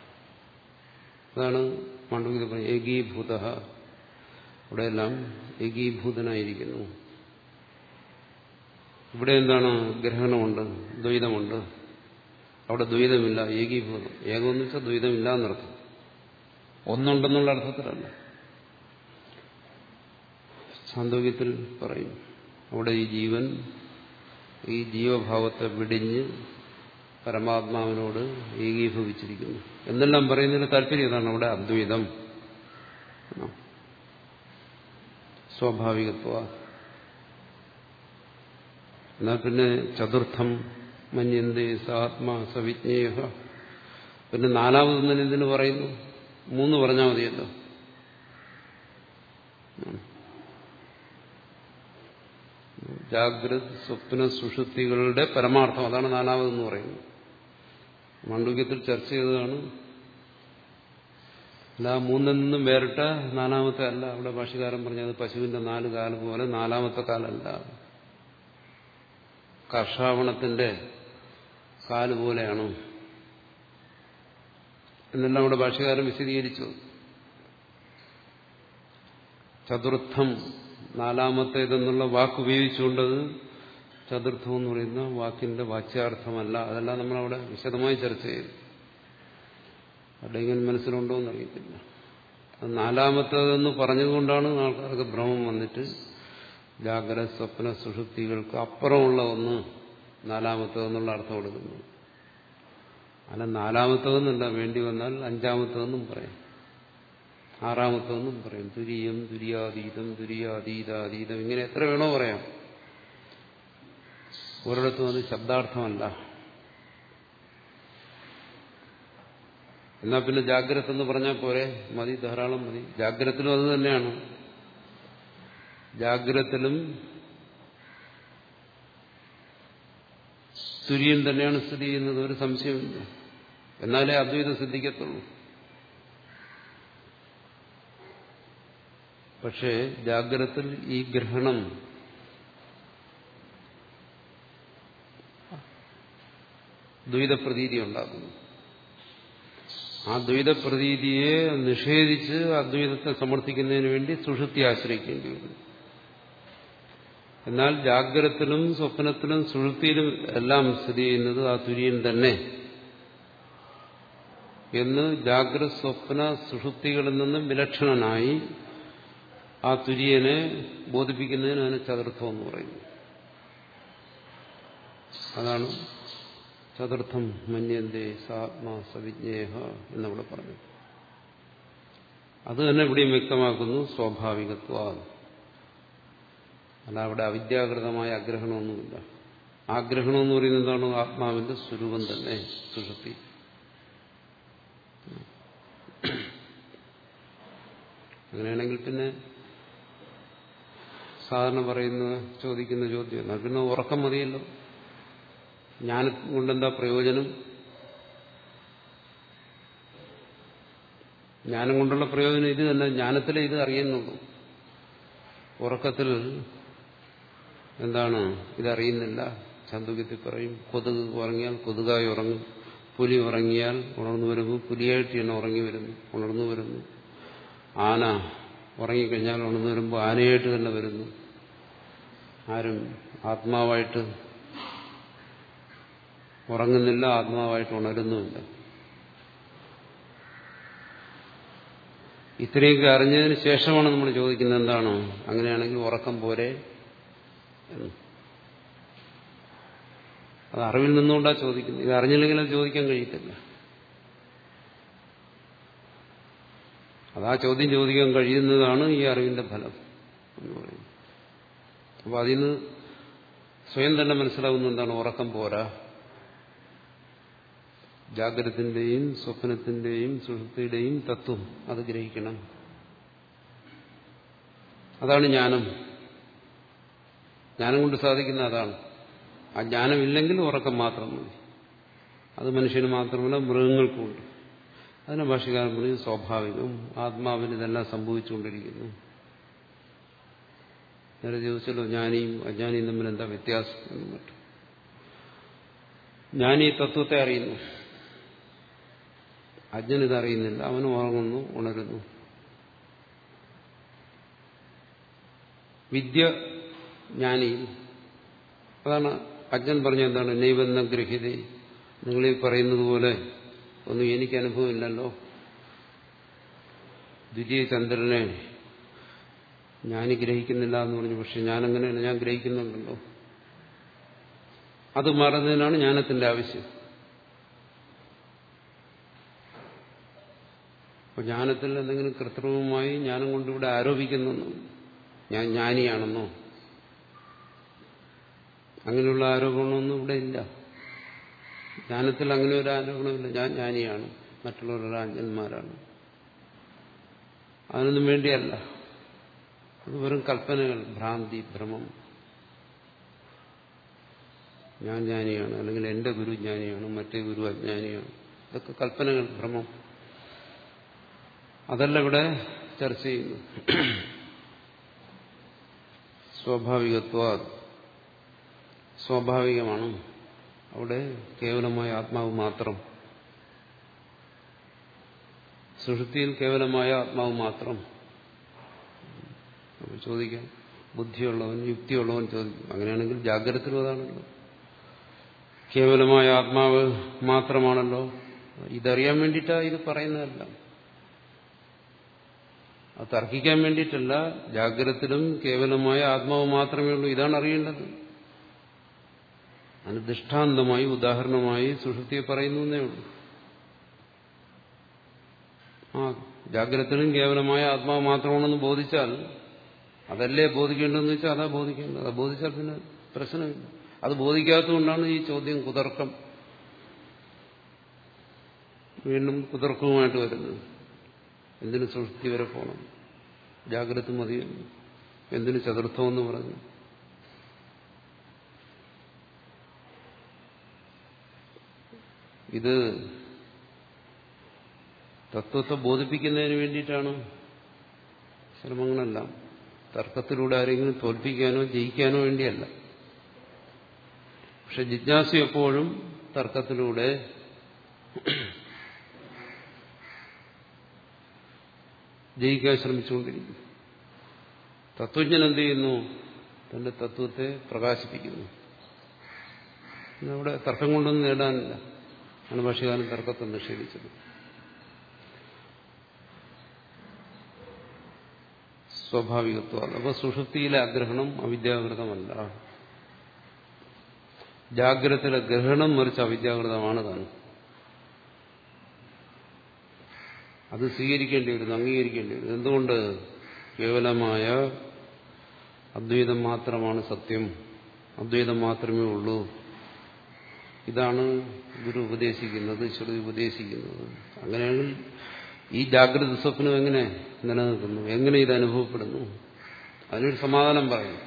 അതാണ് മണ്ഡുവിൽ പറഞ്ഞത്. ഏകീഭൂത. അവിടെയെല്ലാം ഏകീഭൂതനായിരിക്കുന്നു. ഇവിടെ എന്താണ് ഗ്രഹണമുണ്ട് ദ്വൈതമുണ്ട്. അവിടെ ദ്വൈതമില്ല ഏകീഭൂതം. ഏകമെന്ന് വെച്ചാൽ ദ്വൈതമില്ല എന്നർത്ഥം. ഒന്നുണ്ടെന്നുള്ള അർത്ഥത്തിലല്ല. ചാന്തോക്യത്തിൽ പറയും അവിടെ ഈ ജീവൻ ഈ ജീവഭാവത്തെ വിടിഞ്ഞ് പരമാത്മാവിനോട് ഏകീഭവിച്ചിരിക്കുന്നു. എന്നെല്ലാം പറയുന്നതിന് താല്പര്യം ഇതാണ് അവിടെ അദ്വൈതം. സ്വാഭാവികത്വ. എന്നാൽ പിന്നെ ചതുർത്ഥം മന്യന്തേ സാത്മാ സവിജ്ഞേയ പിന്നെ നാലാമതൊന്നും എന്തിനു പറയുന്നു? മൂന്ന് പറഞ്ഞാൽ മതിയല്ലോ. ജാഗ്രത് സ്വപ്ന സുഷുതികളുടെ പരമാർത്ഥം അതാണ് നാലാമതെന്ന് പറയുന്നത്. മാണ്ഡവ്യത്തിൽ ചർച്ച ചെയ്തതാണ്. അല്ല മൂന്നിൽ നിന്നും വേറിട്ട നാലാമത്തെ അല്ല. അവിടെ ഭാഷകാരൻ പറഞ്ഞത് പശുവിന്റെ നാല് കാൽ പോലെ നാലാമത്തെ കാലല്ല. കർഷാവണത്തിന്റെ കാൽ പോലെയാണ്. എന്നെല്ലാം അവിടെ ഭാഷകാരൻ വിശദീകരിച്ചു. ചതുർത്ഥം നാലാമത്തേതെന്നുള്ള വാക്ക് ഉപയോഗിച്ചുകൊണ്ടത് ചതുർത്ഥം എന്ന് പറയുന്ന വാക്കിന്റെ വാച്യാർത്ഥമല്ല. അതെല്ലാം നമ്മളവിടെ വിശദമായി ചർച്ച ചെയ്തു ഇങ്ങനെ മനസ്സിലുണ്ടോ എന്നറിയത്തില്ല അത് നാലാമത്തേതെന്ന് പറഞ്ഞതുകൊണ്ടാണ് ആൾക്കാർക്ക് ഭ്രമം വന്നിട്ട് ജാഗ്രത സ്വപ്ന സുഷുപ്തികൾക്ക് അപ്പുറമുള്ള ഒന്ന് നാലാമത്തേതെന്നുള്ള അർത്ഥം കൊടുക്കുന്നു അല്ല നാലാമത്തേതെന്നല്ല വേണ്ടി വന്നാൽ അഞ്ചാമത്തേതെന്നും പറയാം. ആറാമത്തേതെന്നും പറയും. തുരിയം തുര്യാതീതം തുര്യാതീതാതീതം ഇങ്ങനെ എത്ര വേണോ പറയാം. ഒരിടത്തും അത് ശബ്ദാർത്ഥമല്ല. എന്നാ പിന്നെ ജാഗ്രത എന്ന് പറഞ്ഞാൽ പോരെ? മതി ധാരാളം മതി. ജാഗ്രതത്തിലും അത് തന്നെയാണ്. ജാഗ്രതത്തിലും തുര്യൻ തന്നെയാണ് സ്ഥിതി ചെയ്യുന്നത്. ഒരു സംശയമില്ല എന്നാലേ അദ്വൈതം സിദ്ധിക്കത്തുള്ളൂ. പക്ഷേ ജാഗ്രതത്തിൽ ഈ ഗ്രഹണം ദ്വൈതപ്രതീതി ഉണ്ടാക്കുന്നു. ആ ദ്വൈതപ്രതീതിയെ നിഷേധിച്ച് അദ്വൈതത്തെ സമർത്ഥിക്കുന്നതിന് വേണ്ടി സുഷുപ്തി ആശ്രയിക്കേണ്ടി വരുന്നു എന്നാൽ ജാഗ്രതത്തിലും സ്വപ്നത്തിലും സുഷുപ്തിയിലും എല്ലാം സ്ഥിതി ചെയ്യുന്നത് ആ തുര്യൻ തന്നെ. എന്ന് ജാഗ്രത സ്വപ്ന സുഷുപ്തികളിൽ നിന്നും വിലക്ഷണനായി ആ തുര്യനെ ബോധിപ്പിക്കുന്നതിന് അതിന് ചതുർത്ഥം എന്ന് പറയുന്നു. അതാണ് ചതുർത്ഥം മന്യന്തേ സാത്മാ സവിജ്ഞേഹ എന്നവിടെ പറഞ്ഞു. അത് തന്നെ ഇവിടെയും വ്യക്തമാക്കുന്നു സ്വാഭാവികത്വ അല്ല അവിടെ അവിദ്യാകൃതമായ ആഗ്രഹണമൊന്നുമില്ല. ആഗ്രഹണം എന്ന് പറയുന്നത് എന്താണ്? ആത്മാവിന്റെ സ്വരൂപം തന്നെ സുഷൃത്തി അങ്ങനെയാണെങ്കിൽ പിന്നെ സാധാരണ പറയുന്ന ചോദിക്കുന്ന ചോദ്യം എന്നാൽ പിന്നെ ഉറക്കം മതിയല്ലോ. ജ്ഞാനം കൊണ്ടെന്താ പ്രയോജനം? ജ്ഞാനം കൊണ്ടുള്ള പ്രയോജനം ഇത് തന്നെ ജ്ഞാനത്തിലെ ഇത് അറിയുന്നുള്ളൂ. ഉറക്കത്തിൽ എന്താണ്? ഇതറിയുന്നില്ല. ചന്തുകത്തിൽ പറയും കൊതുക് ഉറങ്ങിയാൽ കൊതുകായി ഉറങ്ങും. പുലി ഉറങ്ങിയാൽ ഉണർന്നു വരുമ്പോൾ പുലിയായിട്ട് തന്നെ ഉറങ്ങി വരുന്നു ഉണർന്നു വരുന്നു. ആന ഉറങ്ങിക്കഴിഞ്ഞാൽ ഉണർന്നു വരുമ്പോൾ ആനയായിട്ട് തന്നെ വരുന്നു. ആരും ആത്മാവായിട്ട് ഉറങ്ങുന്നില്ല ആത്മാവായിട്ട് ഉണരുന്നുമില്ല. ഇത്രയൊക്കെ അറിഞ്ഞതിന് ശേഷമാണ് നമ്മൾ ചോദിക്കുന്നത് എന്താണ്? അങ്ങനെയാണെങ്കിൽ ഉറക്കം പോരെ അത് അറിവിൽ നിന്നുകൊണ്ടാണ് ചോദിക്കുന്നത്. ഇത് അറിഞ്ഞില്ലെങ്കിൽ അത് ചോദിക്കാൻ കഴിയത്തില്ല. അതാ ചോദ്യം ചോദിക്കാൻ കഴിയുന്നതാണ് ഈ അറിവിന്റെ ഫലം എന്ന് പറയുന്നത്. അപ്പോൾ അതിന് സ്വയം തന്നെ മനസ്സിലാവുന്ന എന്താണ്? ഉറക്കം പോരാ. ജാഗ്രതത്തിന്റെയും സ്വപ്നത്തിന്റെയും സുഹൃത്തിയുടെയും തത്വം അത് ഗ്രഹിക്കണം. അതാണ് ജ്ഞാനം. ജ്ഞാനം കൊണ്ട് സാധിക്കുന്ന അതാണ്. ആ ജ്ഞാനമില്ലെങ്കിൽ ഉറക്കം മാത്രം മതി. അത് മനുഷ്യന് മാത്രമല്ല മൃഗങ്ങൾക്കുമുണ്ട് അതിന് ഭാഷകാരൻ പറയും സ്വാഭാവികം. ആത്മാവിന് ഇതെല്ലാം സംഭവിച്ചുകൊണ്ടിരിക്കുന്നു. നേരെ ചോദിച്ചല്ലോ ജ്ഞാനിയും അജ്ഞാനിയും തമ്മിൽ എന്താ വ്യത്യാസം എന്നും തത്വത്തെ അറിയുന്നു. അജ്ഞൻ ഇതറിയുന്നില്ല. അവൻ ഉറങ്ങുന്നു ഉണരുന്നു. വിദ്യ ജ്ഞാനി. അതാണ് അജ്ഞൻ പറഞ്ഞ എന്താണ്? നൈവന്ന ഗ്രഹിത നിങ്ങളീ പറയുന്നത് പോലെ ഒന്നും എനിക്ക് അനുഭവമില്ലല്ലോ. ദ്വിതീയ ചന്ദ്രനെ ഞാൻ ഗ്രഹിക്കുന്നില്ല എന്ന് പറഞ്ഞു. പക്ഷെ ഞാനങ്ങനെയല്ല ഞാൻ ഗ്രഹിക്കുന്നുണ്ടല്ലോ. അത് മാറുന്നതിനാണ് ജ്ഞാനത്തിന്റെ ആവശ്യം. അപ്പൊ ജ്ഞാനത്തിൽ എന്തെങ്കിലും കൃത്രിമമായി ജ്ഞാനം കൊണ്ടിവിടെ ആരോപിക്കുന്നു. ഞാൻ ജ്ഞാനിയാണെന്നോ? അങ്ങനെയുള്ള ആരോപണമൊന്നും ഇവിടെ ഇല്ല. ജ്ഞാനത്തിൽ അങ്ങനെ ഒരു ആരോപണമില്ല. ഞാൻ ജ്ഞാനിയാണ്. മറ്റുള്ളവരുടെ അജ്ഞന്മാരാണ് അതിനൊന്നും വേണ്ടിയല്ല. അത് വെറും കൽപ്പനകൾ. ഭ്രാന്തി ഭ്രമം. ഞാൻ ജ്ഞാനിയാണ്. അല്ലെങ്കിൽ എന്റെ ഗുരു ജ്ഞാനിയാണ്. മറ്റേ ഗുരു അജ്ഞാനിയാണ്. ഇതൊക്കെ കൽപ്പനകൾ ഭ്രമം. അതല്ല ഇവിടെ ചർച്ച ചെയ്യുന്നു. സ്വാഭാവികത്വ സ്വാഭാവികമാണ്. അവിടെ കേവലമായ ആത്മാവ് മാത്രം. സുഷുതിയിൽ കേവലമായ ആത്മാവ് മാത്രം. ചോദിക്കാം ബുദ്ധിയുള്ളവൻ യുക്തിയുള്ളവൻ ചോദിക്കും. അങ്ങനെയാണെങ്കിൽ ജാഗ്രതത്തിലും അതാണല്ലോ. കേവലമായ ആത്മാവ് മാത്രമാണല്ലോ. ഇതറിയാൻ വേണ്ടിയിട്ടാണ് ഇത് പറയുന്നതല്ല. അത് തർക്കിക്കാൻ വേണ്ടിയിട്ടല്ല. ജാഗ്രതത്തിലും കേവലമായ ആത്മാവ് മാത്രമേ ഉള്ളൂ. ഇതാണ് അറിയേണ്ടത്. അതിന് ദൃഷ്ടാന്തമായി ഉദാഹരണമായി സുഷുപ്തിയെ പറയുന്നു എന്നേ ഉള്ളൂ. ആ ജാഗ്രതത്തിലും കേവലമായ ആത്മാവ് മാത്രമാണെന്ന് ബോധിച്ചാൽ അതല്ലേ ബോധിക്കേണ്ടതെന്ന് വെച്ചാൽ അതാ ബോധിക്കേണ്ടത്. അത് ബോധിച്ചാൽ പിന്നെ പ്രശ്നമില്ല. അത് ബോധിക്കാത്തതുകൊണ്ടാണ് ഈ ചോദ്യം കുതർക്കം. വീണ്ടും കുതർക്കവുമായിട്ട് വരുന്നത്. എന്തിനു സുഷുപ്തി വരെ പോകണം ജാഗ്രത മതി എന്തിനു ചതുർത്ഥമെന്ന് പറഞ്ഞു? ഇത് തത്വത്തെ ബോധിപ്പിക്കുന്നതിന് വേണ്ടിയിട്ടാണ്? ശ്രമങ്ങളെല്ലാം. തർക്കത്തിലൂടെ ആരെങ്കിലും തോൽപ്പിക്കാനോ ജയിക്കാനോ വേണ്ടിയല്ല. പക്ഷെ ജിജ്ഞാസു എപ്പോഴും തർക്കത്തിലൂടെ ജയിക്കാൻ ശ്രമിച്ചുകൊണ്ടിരിക്കുന്നു. തത്വജ്ഞൻ എന്ത് ചെയ്യുന്നു? തന്റെ തത്വത്തെ പ്രകാശിപ്പിക്കുന്നു. അവിടെ തർക്കം കൊണ്ടൊന്നും നേടാനില്ല. ആണ് ഭാഷകാലം തർക്കത്തെ നിഷേധിച്ചത്. സ്വാഭാവികത്വം. അപ്പൊ സുഷുപ്തിയിലെ അഗ്രഹണം അവിദ്യാകൃതമല്ല. ജാഗ്രതയിലെ ഗ്രഹണം മറിച്ച് അവിദ്യാകൃതമാണ് താൻ അത് സ്വീകരിക്കേണ്ടി വരുന്നു അംഗീകരിക്കേണ്ടി വരുന്നു എന്തുകൊണ്ട്? കേവലമായ അദ്വൈതം മാത്രമാണ് സത്യം. അദ്വൈതം മാത്രമേ ഉള്ളൂ. ഇതാണ് ഗുരു ഉപദേശിക്കുന്നത് ശ്രുതി ഉപദേശിക്കുന്നത്. അങ്ങനെയാണെങ്കിൽ ഈ ജാഗ്രത സ്വപ്നം എങ്ങനെ നിലനിൽക്കുന്നു? എങ്ങനെ ഇത് അനുഭവപ്പെടുന്നു? അതിനൊരു സമാധാനം പറയും.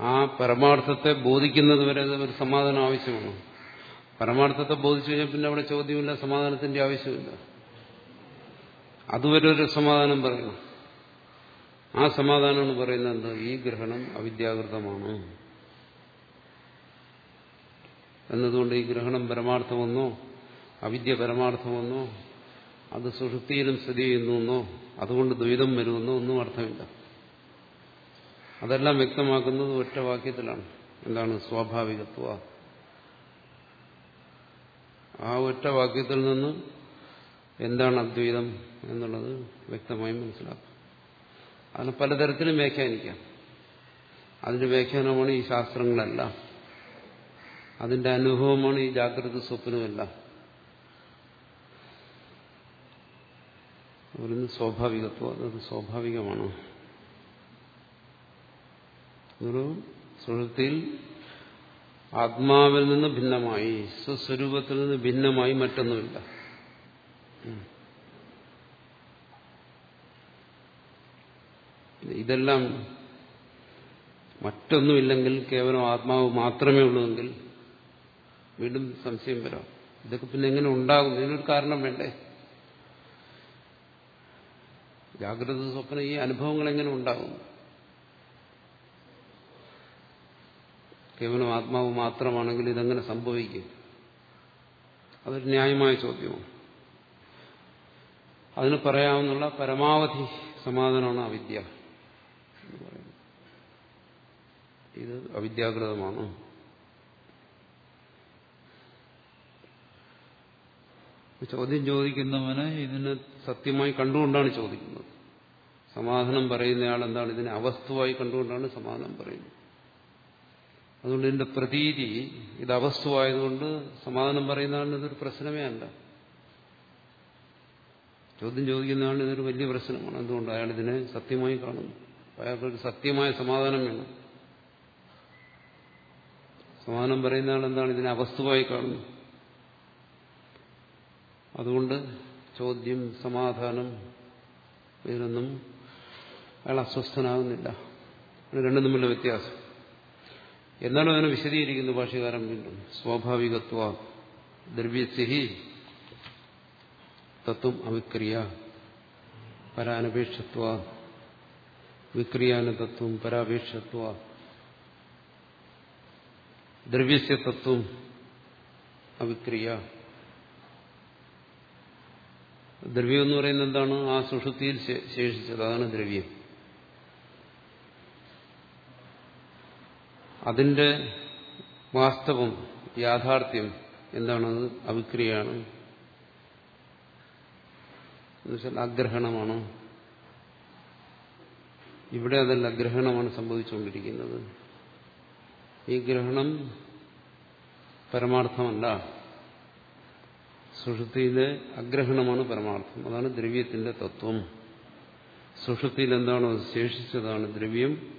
ആ പരമാർത്ഥത്തെ ബോധിക്കുന്നത് വരെ ഒരു സമാധാനം ആവശ്യമാണ്. പരമാർത്ഥത്തെ ബോധിച്ചു കഴിഞ്ഞാൽ പിന്നെ അവിടെ ചോദ്യമില്ല സമാധാനത്തിന്റെ ആവശ്യമില്ല. അതുവരെ ഒരു സമാധാനം പറയണം. ആ സമാധാനം എന്ന് പറയുന്നത് ഈ ഗ്രഹണം അവിദ്യാകൃതമാണ്. എന്നതുകൊണ്ട് ഈ ഗ്രഹണം പരമാർത്ഥമെന്നോ അവിദ്യ പരമാർത്ഥമെന്നോ അത് സുഷുപ്തിയിലും സ്ഥിതി ചെയ്യുന്നുവെന്നോ അതുകൊണ്ട് ദ്വൈതം വരുമെന്നോ ഒന്നും അർത്ഥമില്ല. അതെല്ലാം വ്യക്തമാക്കുന്നത് ഒറ്റ വാക്യത്തിലാണ് എന്താണ് സ്വാഭാവികത്വ? ആ ഒറ്റ വാക്യത്തിൽ നിന്ന് എന്താണ് അദ്വൈതം എന്നുള്ളത് വ്യക്തമായി മനസ്സിലാക്കും. അതിന് പലതരത്തിലും വ്യാഖ്യാനിക്കാം. അതിന്റെ വ്യാഖ്യാനമാണ് ഈ ശാസ്ത്രങ്ങളല്ല. അതിന്റെ അനുഭവമാണ് ഈ ജാഗ്രത സ്വപ്നമല്ല. അവരിന്ന് സ്വാഭാവികത്വം അത് സ്വാഭാവികമാണ്. ഒരു സുഹൃത്തിയിൽ ആത്മാവിൽ നിന്ന് ഭിന്നമായി സ്വസ്വരൂപത്തിൽ നിന്ന് ഭിന്നമായി മറ്റൊന്നുമില്ല. ഇതെല്ലാം മറ്റൊന്നുമില്ലെങ്കിൽ കേവലം ആത്മാവ് മാത്രമേ ഉള്ളൂവെങ്കിൽ വീണ്ടും സംശയം വരാം. ഇതൊക്കെ പിന്നെ എങ്ങനെ ഉണ്ടാകും? ഇതിനൊരു കാരണം വേണ്ടേ? ജാഗ്രത സ്വപ്നം ഈ അനുഭവങ്ങൾ എങ്ങനെ ഉണ്ടാകും? കേവലം ആത്മാവ് മാത്രമാണെങ്കിൽ ഇതെങ്ങനെ സംഭവിക്കും. അതൊരു ന്യായമായ ചോദ്യമാണ്. അതിന് പറയാവുന്ന പരമാവധി സമാധാനമാണ് അവിദ്യ ഇത് അവിദ്യാകൃതമാണ്. ചോദ്യം ചോദിക്കുന്നവന് ഇതിനെ സത്യമായി കണ്ടുകൊണ്ടാണ് ചോദിക്കുന്നത്. സമാധാനം പറയുന്നയാൾ എന്താണ്? ഇതിനെ അവസ്തുവായി കണ്ടുകൊണ്ടാണ് സമാധാനം പറയുന്നത്. അതുകൊണ്ട് ഇതിന്റെ പ്രതീതി ഇത് അവസ്തുവായതുകൊണ്ട് സമാധാനം പറയുന്നതാണ് ഇതൊരു പ്രശ്നമേ അല്ല. ചോദ്യം ചോദിക്കുന്നതാണ് ഇതൊരു വലിയ പ്രശ്നമാണ്. എന്തുകൊണ്ട് അയാൾ ഇതിനെ സത്യമായി കാണുന്നു. അയാൾക്കൊരു സത്യമായ സമാധാനം വേണം. സമാധാനം പറയുന്ന ആൾ എന്താണ്? ഇതിനെ അവസ്തുവായി കാണുന്നു. അതുകൊണ്ട് ചോദ്യം സമാധാനം ഇതിനൊന്നും അയാൾ അസ്വസ്ഥനാകുന്നില്ല. രണ്ടും തമ്മിലുള്ള വ്യത്യാസം. എന്നാലും അതിനെ വിശദീകരിക്കുന്നത് ഭാഷകാരം വീണ്ടും. സ്വാഭാവികത്വ ദ്രവ്യസിഹി തത്വം അവിക്രിയ പരാനപേക്ഷത്വ വിക്രിയാന തത്വം പരാപേക്ഷത്വ ദ്രവ്യസ്യ തത്വം അവിക്രിയ. ദ്രവ്യം എന്ന് പറയുന്നത് എന്താണ്? ആ സുഷുതിയിൽ ശേഷിച്ചത്. അതാണ് ദ്രവ്യം. അതിന്റെ വാസ്തവം യാഥാർത്ഥ്യം എന്താണത് അവിക്രിയാണ് എന്നുവെച്ചാൽ അഗ്രഹണമാണ്. ഇവിടെ അതല്ല ഗ്രഹണമാണ് സംഭവിച്ചുകൊണ്ടിരിക്കുന്നത്. ഈ ഗ്രഹണം പരമാർത്ഥമല്ല. സുഷുതിയിലെ അഗ്രഹണമാണ് പരമാർത്ഥം. അതാണ് ദ്രവ്യത്തിന്റെ തത്വം. സുഷുതിയിൽ എന്താണോ ശേഷിച്ചതാണ് ദ്രവ്യം.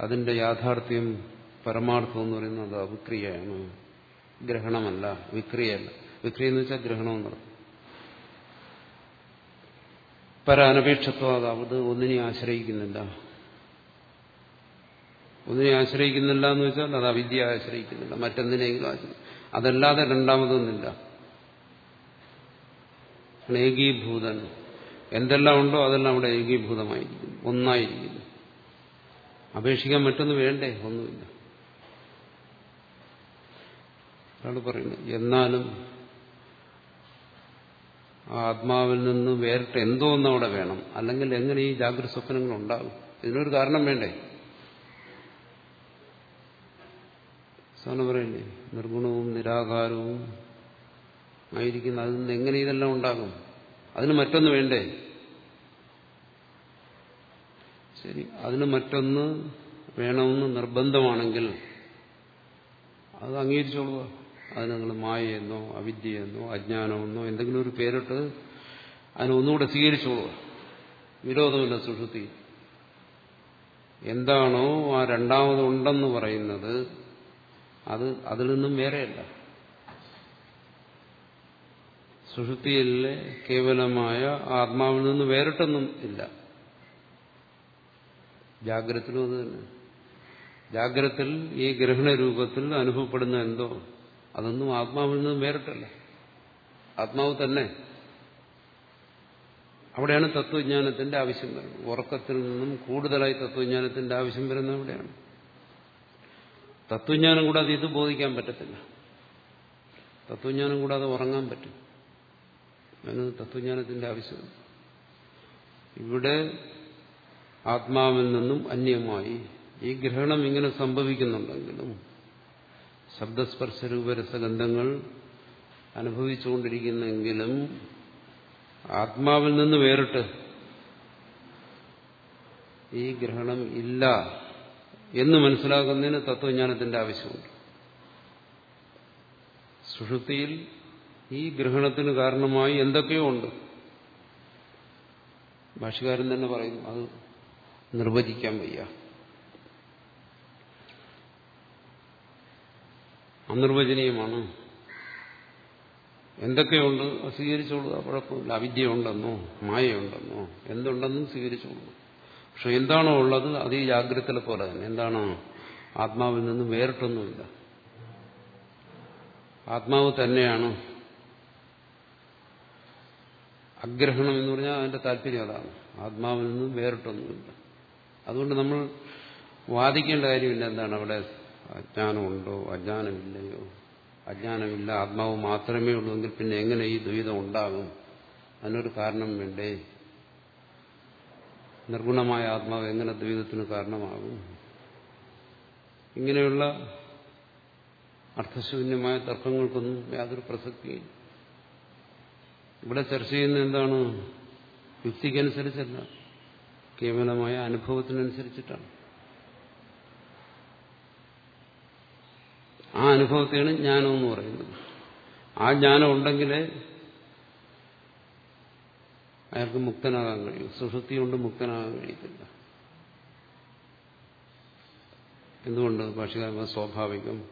അതിന്റെ യാഥാർത്ഥ്യം പരമാർത്ഥം എന്ന് പറയുന്നത് അത് അവിക്രിയയാണ്. ഗ്രഹണമല്ല വിക്രിയല്ല വിക്രിയ എന്ന് വെച്ചാൽ ഗ്രഹണം എന്നർത്ഥം പരാനപേക്ഷത്വം അത് ഒന്നിനെ ആശ്രയിക്കുന്നില്ല. ഒന്നിനെ ആശ്രയിക്കുന്നില്ല എന്ന് വെച്ചാൽ അത് അവിദ്യ ആശ്രയിക്കുന്നില്ല. മറ്റെന്തിനെങ്കിലും ആശ്രയിക്കും അതല്ലാതെ രണ്ടാമതൊന്നില്ല. ഏകീഭൂതൻ. എന്തെല്ലാം ഉണ്ടോ അതെല്ലാം അവിടെ ഏകീഭൂതമായിരിക്കുന്നു ഒന്നായിരിക്കുന്നു. അപേക്ഷിക്കാൻ മറ്റൊന്ന് വേണ്ടേ? ഒന്നുമില്ല. ഒരാൾ പറയുന്നു എന്നാലും ആ ആത്മാവിൽ നിന്ന് വേറിട്ട് എന്തോ ഒന്ന് അവിടെ വേണം. അല്ലെങ്കിൽ എങ്ങനെ ഈ ജാഗ്രത സ്വപ്നങ്ങൾ ഉണ്ടാകും? ഇതിനൊരു കാരണം വേണ്ടേ? സാറിന് പറയണ്ടേ നിർഗുണവും നിരാകാരവും ആയിരിക്കുന്ന അതിൽ നിന്ന് എങ്ങനെ ഇതെല്ലാം ഉണ്ടാകും? അതിന് മറ്റൊന്ന് വേണ്ടേ? ശരി. അതിന് മറ്റൊന്ന് വേണമെന്ന് നിർബന്ധമാണെങ്കിൽ അത് അംഗീകരിച്ചോളൂ അത് നിങ്ങൾ മായയെന്നോ അവിദ്യയെന്നോ അജ്ഞാനമെന്നോ എന്തെങ്കിലും ഒരു പേരിട്ട് അതിനൊന്നുകൂടെ സ്വീകരിച്ചോളൂ വിരോധമില്ല സുഷുതി. എന്താണോ ആ രണ്ടാമതുണ്ടെന്ന് പറയുന്നത് അത് അതിൽ നിന്നും വേറെയല്ല. സുഷുതിയിലെ കേവലമായ ആത്മാവിൽ നിന്ന് വേറിട്ടൊന്നും ഇല്ല. ജാഗ്രതത്തിലും അത് തന്നെ. ജാഗ്രത്തിൽ ഈ ഗ്രഹണ രൂപത്തിൽ അനുഭവപ്പെടുന്ന എന്തോ അതൊന്നും ആത്മാവിൽ നിന്നും വേറിട്ടല്ല. ആത്മാവ് തന്നെ. അവിടെയാണ് തത്വജ്ഞാനത്തിന്റെ ആവശ്യം വരുന്നത്. ഉറക്കത്തിൽ നിന്നും കൂടുതലായി തത്വജ്ഞാനത്തിന്റെ ആവശ്യം വരുന്നത് അവിടെയാണ്. തത്വജ്ഞാനം കൂടാതെ ഇത് ബോധിക്കാൻ പറ്റത്തില്ല. തത്വജ്ഞാനം കൂടാതെ ഉറങ്ങാൻ പറ്റും. അതിന് തത്വജ്ഞാനത്തിന്റെ ആവശ്യം ഇവിടെ ആത്മാവിൽ നിന്നും അന്യമായി. ഈ ഗ്രഹണം ഇങ്ങനെ സംഭവിക്കുന്നുണ്ടെങ്കിലും ശബ്ദസ്പർശ രൂപരസഗന്ധങ്ങൾ അനുഭവിച്ചുകൊണ്ടിരിക്കുന്നെങ്കിലും ആത്മാവിൽ നിന്ന് വേറിട്ട് ഈ ഗ്രഹണം ഇല്ല എന്ന് മനസ്സിലാക്കുന്നതിന് തത്വജ്ഞാനത്തിന്റെ ആവശ്യമുണ്ട്. സുഷുതിയിൽ ഈ ഗ്രഹണത്തിന് കാരണമായി എന്തൊക്കെയോ ഉണ്ട്. ഭാഷകാരൻ തന്നെ പറയുന്നു അത് നിർവചിക്കാൻ വയ്യ. അനിർവചനീയമാണ്. എന്തൊക്കെയുണ്ട്? സ്വീകരിച്ചോളുക കുഴപ്പമില്ല. അവിദ്യയുണ്ടെന്നോ മായയുണ്ടെന്നോ? എന്തുണ്ടെന്നും സ്വീകരിച്ചോളൂ. പക്ഷെ എന്താണോ ഉള്ളത് അത് ഈ ജാഗ്രതയിലെ പോലെ തന്നെ. എന്താണ്? ആത്മാവിൽ നിന്ന് വേറിട്ടൊന്നുമില്ല. ആത്മാവ് തന്നെയാണ്. അഗ്രഹണം എന്ന് പറഞ്ഞാൽ അതിന്റെ താല്പര്യം അതാണ്. ആത്മാവിൽ നിന്നും വേറിട്ടൊന്നുമില്ല. അതുകൊണ്ട് നമ്മൾ വാദിക്കേണ്ട കാര്യമില്ല. എന്താണ് അവിടെ അജ്ഞാനമുണ്ടോ? അജ്ഞാനമില്ലയോ? അജ്ഞാനമില്ല. ആത്മാവ് മാത്രമേ ഉള്ളൂ എങ്കിൽ പിന്നെ എങ്ങനെ ഈ ദ്വൈതം ഉണ്ടാകും? അതിനൊരു കാരണം വേണ്ടേ? നിർഗുണമായ ആത്മാവ് എങ്ങനെ ദ്വൈതത്തിന് കാരണമാകും? ഇങ്ങനെയുള്ള അർത്ഥശൂന്യമായ തർക്കങ്ങൾക്കൊന്നും യാതൊരു പ്രസക്തിയില്ല. ഇവിടെ ചർച്ച ചെയ്യുന്ന എന്താണ്? യുക്തിക്കനുസരിച്ചല്ല. കേവലമായ അനുഭവത്തിനനുസരിച്ചിട്ടാണ്. ആ അനുഭവത്തെയാണ് ജ്ഞാനം എന്ന് പറയുന്നത്. ആ ജ്ഞാനം ഉണ്ടെങ്കിലേ അയാൾക്ക് മുക്തനാകാൻ കഴിയും. സുഷൃത്തി കൊണ്ട് മുക്തനാകാൻ കഴിയത്തില്ല. എന്തുകൊണ്ട്? ഭാഷകാരൻ സ്വാഭാവികം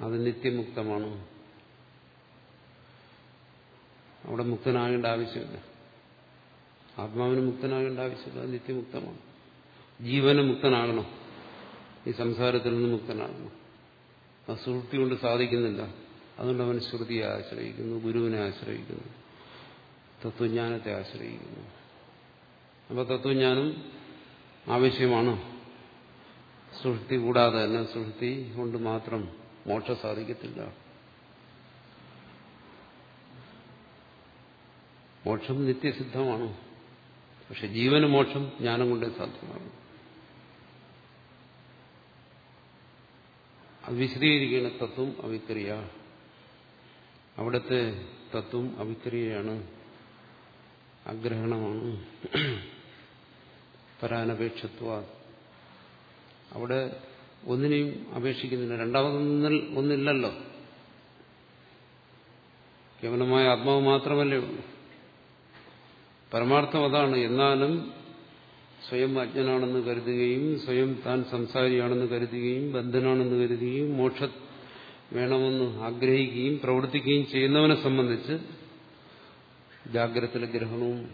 അത് നിത്യമുക്തമാണ്. അവിടെ മുക്തനാകേണ്ട ആവശ്യമില്ല. ആത്മാവിന് മുക്തനാകേണ്ട ആവശ്യമില്ല നിത്യമുക്തമാണ്. ജീവന് മുക്തനാകണം. ഈ സംസാരത്തിൽ നിന്ന് മുക്തനാകണം. ആ സുഹൃത്തി കൊണ്ട് സാധിക്കുന്നില്ല. അതുകൊണ്ട് അവൻ ശ്രുതിയെ ആശ്രയിക്കുന്നു ഗുരുവിനെ ആശ്രയിക്കുന്നു തത്വജ്ഞാനത്തെ ആശ്രയിക്കുന്നു. അപ്പോൾ തത്വജ്ഞാനം ആവശ്യമാണ്. സുഹൃത്തി കൂടാതെ തന്നെ സുഹൃത്തി കൊണ്ട് മാത്രം മോക്ഷം സാധിക്കത്തില്ല. മോക്ഷം നിത്യസിദ്ധമാണ്. പക്ഷെ ജീവന് മോക്ഷം ജ്ഞാനം കൊണ്ടേ സാധ്യമാകും. അത് വിശദീകരിക്കുന്ന തത്വം അവിക്രിയ. അവിടുത്തെ തത്വം അവിക്രിയയാണ് അഗ്രഹണമാണ് പരാനപേക്ഷത്വ. അവിടെ ഒന്നിനെയും അപേക്ഷിക്കുന്നില്ല. രണ്ടാമതൊന്നിൽ ഒന്നില്ലല്ലോ. കേവലമായ ആത്മാവ് മാത്രമല്ലേ ഉള്ളൂ. പരമാർത്ഥം അതാണ്. എന്നാലും സ്വയം അജ്ഞനാണെന്ന് കരുതുകയും സ്വയം താൻ സംസാരിയാണെന്ന് കരുതുകയും ബന്ധനാണെന്ന് കരുതുകയും മോക്ഷ വേണമെന്ന് ആഗ്രഹിക്കുകയും പ്രവർത്തിക്കുകയും ചെയ്യുന്നവനെ സംബന്ധിച്ച് ജാഗ്രതത്തിലെ ഗ്രഹണവും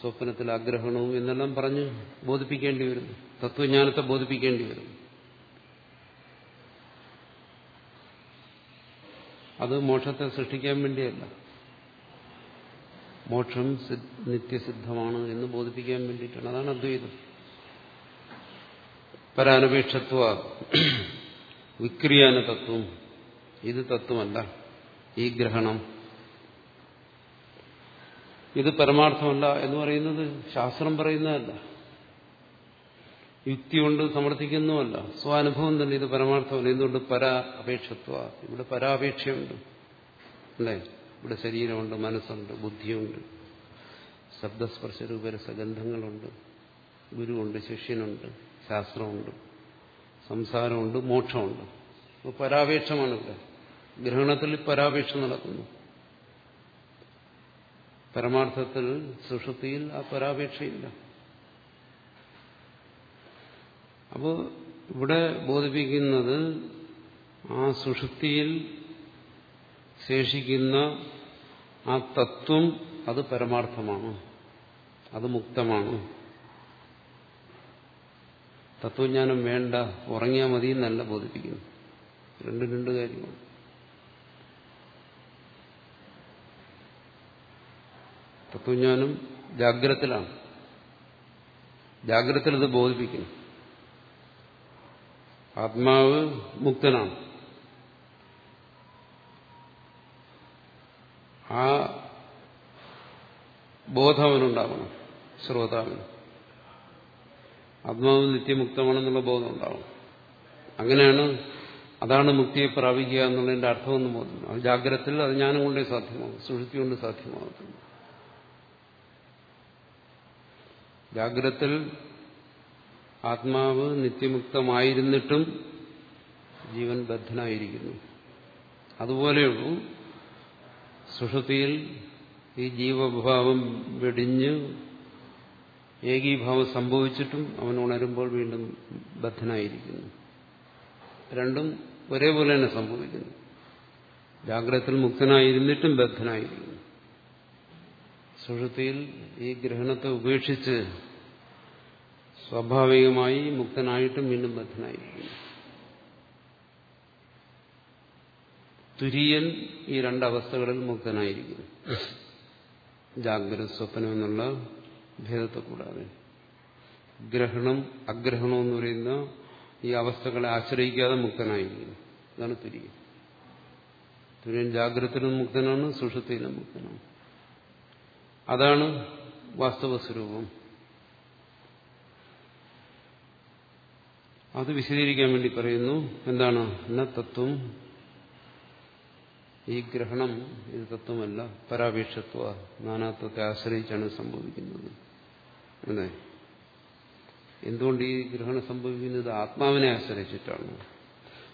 സ്വപ്നത്തിലെ ആഗ്രഹണവും എന്നെല്ലാം പറഞ്ഞ് ബോധിപ്പിക്കേണ്ടി വരുന്നു തത്വജ്ഞാനത്തെ ബോധിപ്പിക്കേണ്ടി വരുന്നു അത് മോക്ഷത്തെ സൃഷ്ടിക്കാൻ വേണ്ടിയല്ല. മോക്ഷം നിത്യസിദ്ധമാണ് എന്ന് ബോധിപ്പിക്കാൻ വേണ്ടിയിട്ടാണ്. അതാണ് അദ്വൈതം. പരാനപേക്ഷത്വ വിക്രിയാന തത്വം. ഇത് തത്വമല്ല. ഈ ഗ്രഹണം. ഇത് പരമാർത്ഥമല്ല എന്ന് പറയുന്നത് ശാസ്ത്രം പറയുന്നതല്ല. യുക്തി കൊണ്ട് സമർത്ഥിക്കുന്നുമല്ല സ്വാനുഭവം തന്നെ ഇത് പരമാർത്ഥമല്ല. എന്തുകൊണ്ട്? പരാ അപേക്ഷത്വ ഇവിടെ പരാപേക്ഷയുണ്ട്. അല്ലേ? ഇവിടെ ശരീരമുണ്ട് മനസ്സുണ്ട് ബുദ്ധിയുണ്ട് ശബ്ദസ്പർശ രൂപരസഗന്ധങ്ങളുണ്ട് ഗുരുവുണ്ട് ശിഷ്യനുണ്ട് ശാസ്ത്രമുണ്ട് സംസാരമുണ്ട് മോക്ഷമുണ്ട്. അപ്പോൾ പരാപേക്ഷമാണ് ഇവിടെ. ഗ്രഹണത്തിൽ പരാപേക്ഷ നടക്കുന്നു. പരമാർത്ഥത്തിൽ സുഷുതിയിൽ ആ പരാപേക്ഷയില്ല. അപ്പോൾ ഇവിടെ ബോധിപ്പിക്കുന്നത് ആ സുഷുപ്തിയിൽ ശേഷിക്കുന്ന ആ തത്വം അത് പരമാർത്ഥമാണ്. അത് മുക്തമാണ്. തത്വജ്ഞാനം വേണ്ട ഉറങ്ങിയാൽ മതി എന്നല്ല ബോധിപ്പിക്കുന്നു രണ്ട് രണ്ട് കാര്യമാണ് തത്വജ്ഞാനം ജാഗ്രതത്തിലാണ്. ജാഗ്രതത്തിൽ ഇത് ബോധിപ്പിക്കുന്നു. ആത്മാവ് മുക്തനാണ്. ആ ബോധം അവനുണ്ടാവണം ശ്രോതാവിന് ആത്മാവ് നിത്യമുക്തമാണെന്നുള്ള ബോധം ഉണ്ടാവണം അങ്ങനെയാണ് അതാണ് മുക്തിയെ പ്രാപിക്കുക എന്നുള്ളതിന്റെ അർത്ഥമെന്ന് ബോധം. അത് ജാഗ്രതത്തിൽ അത് ജ്ഞാനം കൊണ്ടേ സാധ്യമാകും സുഴുത്തി കൊണ്ട് സാധ്യമാകത്തില്ല ജാഗ്രതത്തിൽ ആത്മാവ് നിത്യമുക്തമായിരുന്നിട്ടും ജീവൻ ബദ്ധനായിരിക്കുന്നു. അതുപോലെയുള്ളൂ സുഷുതിയിൽ ഈ ജീവഭാവം വെടിഞ്ഞ് ഏകീഭാവം സംഭവിച്ചിട്ടും അവൻ ഉണരുമ്പോൾ വീണ്ടും ബദ്ധനായിരിക്കുന്നു. രണ്ടും ഒരേപോലെ തന്നെ സംഭവിക്കുന്നു. ജാഗ്രതത്തിൽ മുക്തനായിരുന്നിട്ടും ബദ്ധനായിരിക്കുന്നു. സുഷുതിയിൽ ഈ ഗ്രഹണത്തെ ഉപേക്ഷിച്ച് സ്വാഭാവികമായി മുക്തനായിട്ടും വീണ്ടും ബദ്ധനായിരിക്കുന്നു. തുര്യൻ ഈ രണ്ടവസ്ഥകളിൽ മുക്തനായിരിക്കുന്നു. ജാഗ്രത സ്വപ്നം എന്നുള്ള ഭേദത്തെ കൂടാതെ. ഗ്രഹണം അഗ്രഹണം എന്ന് പറയുന്ന ഈ അവസ്ഥകളെ ആശ്രയിക്കാതെ മുക്തനായിരിക്കുന്നു. അതാണ് തുര്യൻ. തുര്യൻ ജാഗ്രതയിലും മുക്തനാണ് സുഷുതിയിലും മുക്തനാണ്. അതാണ് വാസ്തവ സ്വരൂപം. അത് വിശദീകരിക്കാൻ വേണ്ടി പറയുന്നു എന്താണ്? എന്ന തത്വം ഈ ഗ്രഹണം ഇത് തത്വമല്ല പരാപേക്ഷത്വ നാനാത്വത്തെ ആശ്രയിച്ചാണ് സംഭവിക്കുന്നത്. അല്ലേ? എന്തുകൊണ്ട് ഈ ഗ്രഹണം സംഭവിക്കുന്നത്? ആത്മാവിനെ ആശ്രയിച്ചിട്ടാണ്.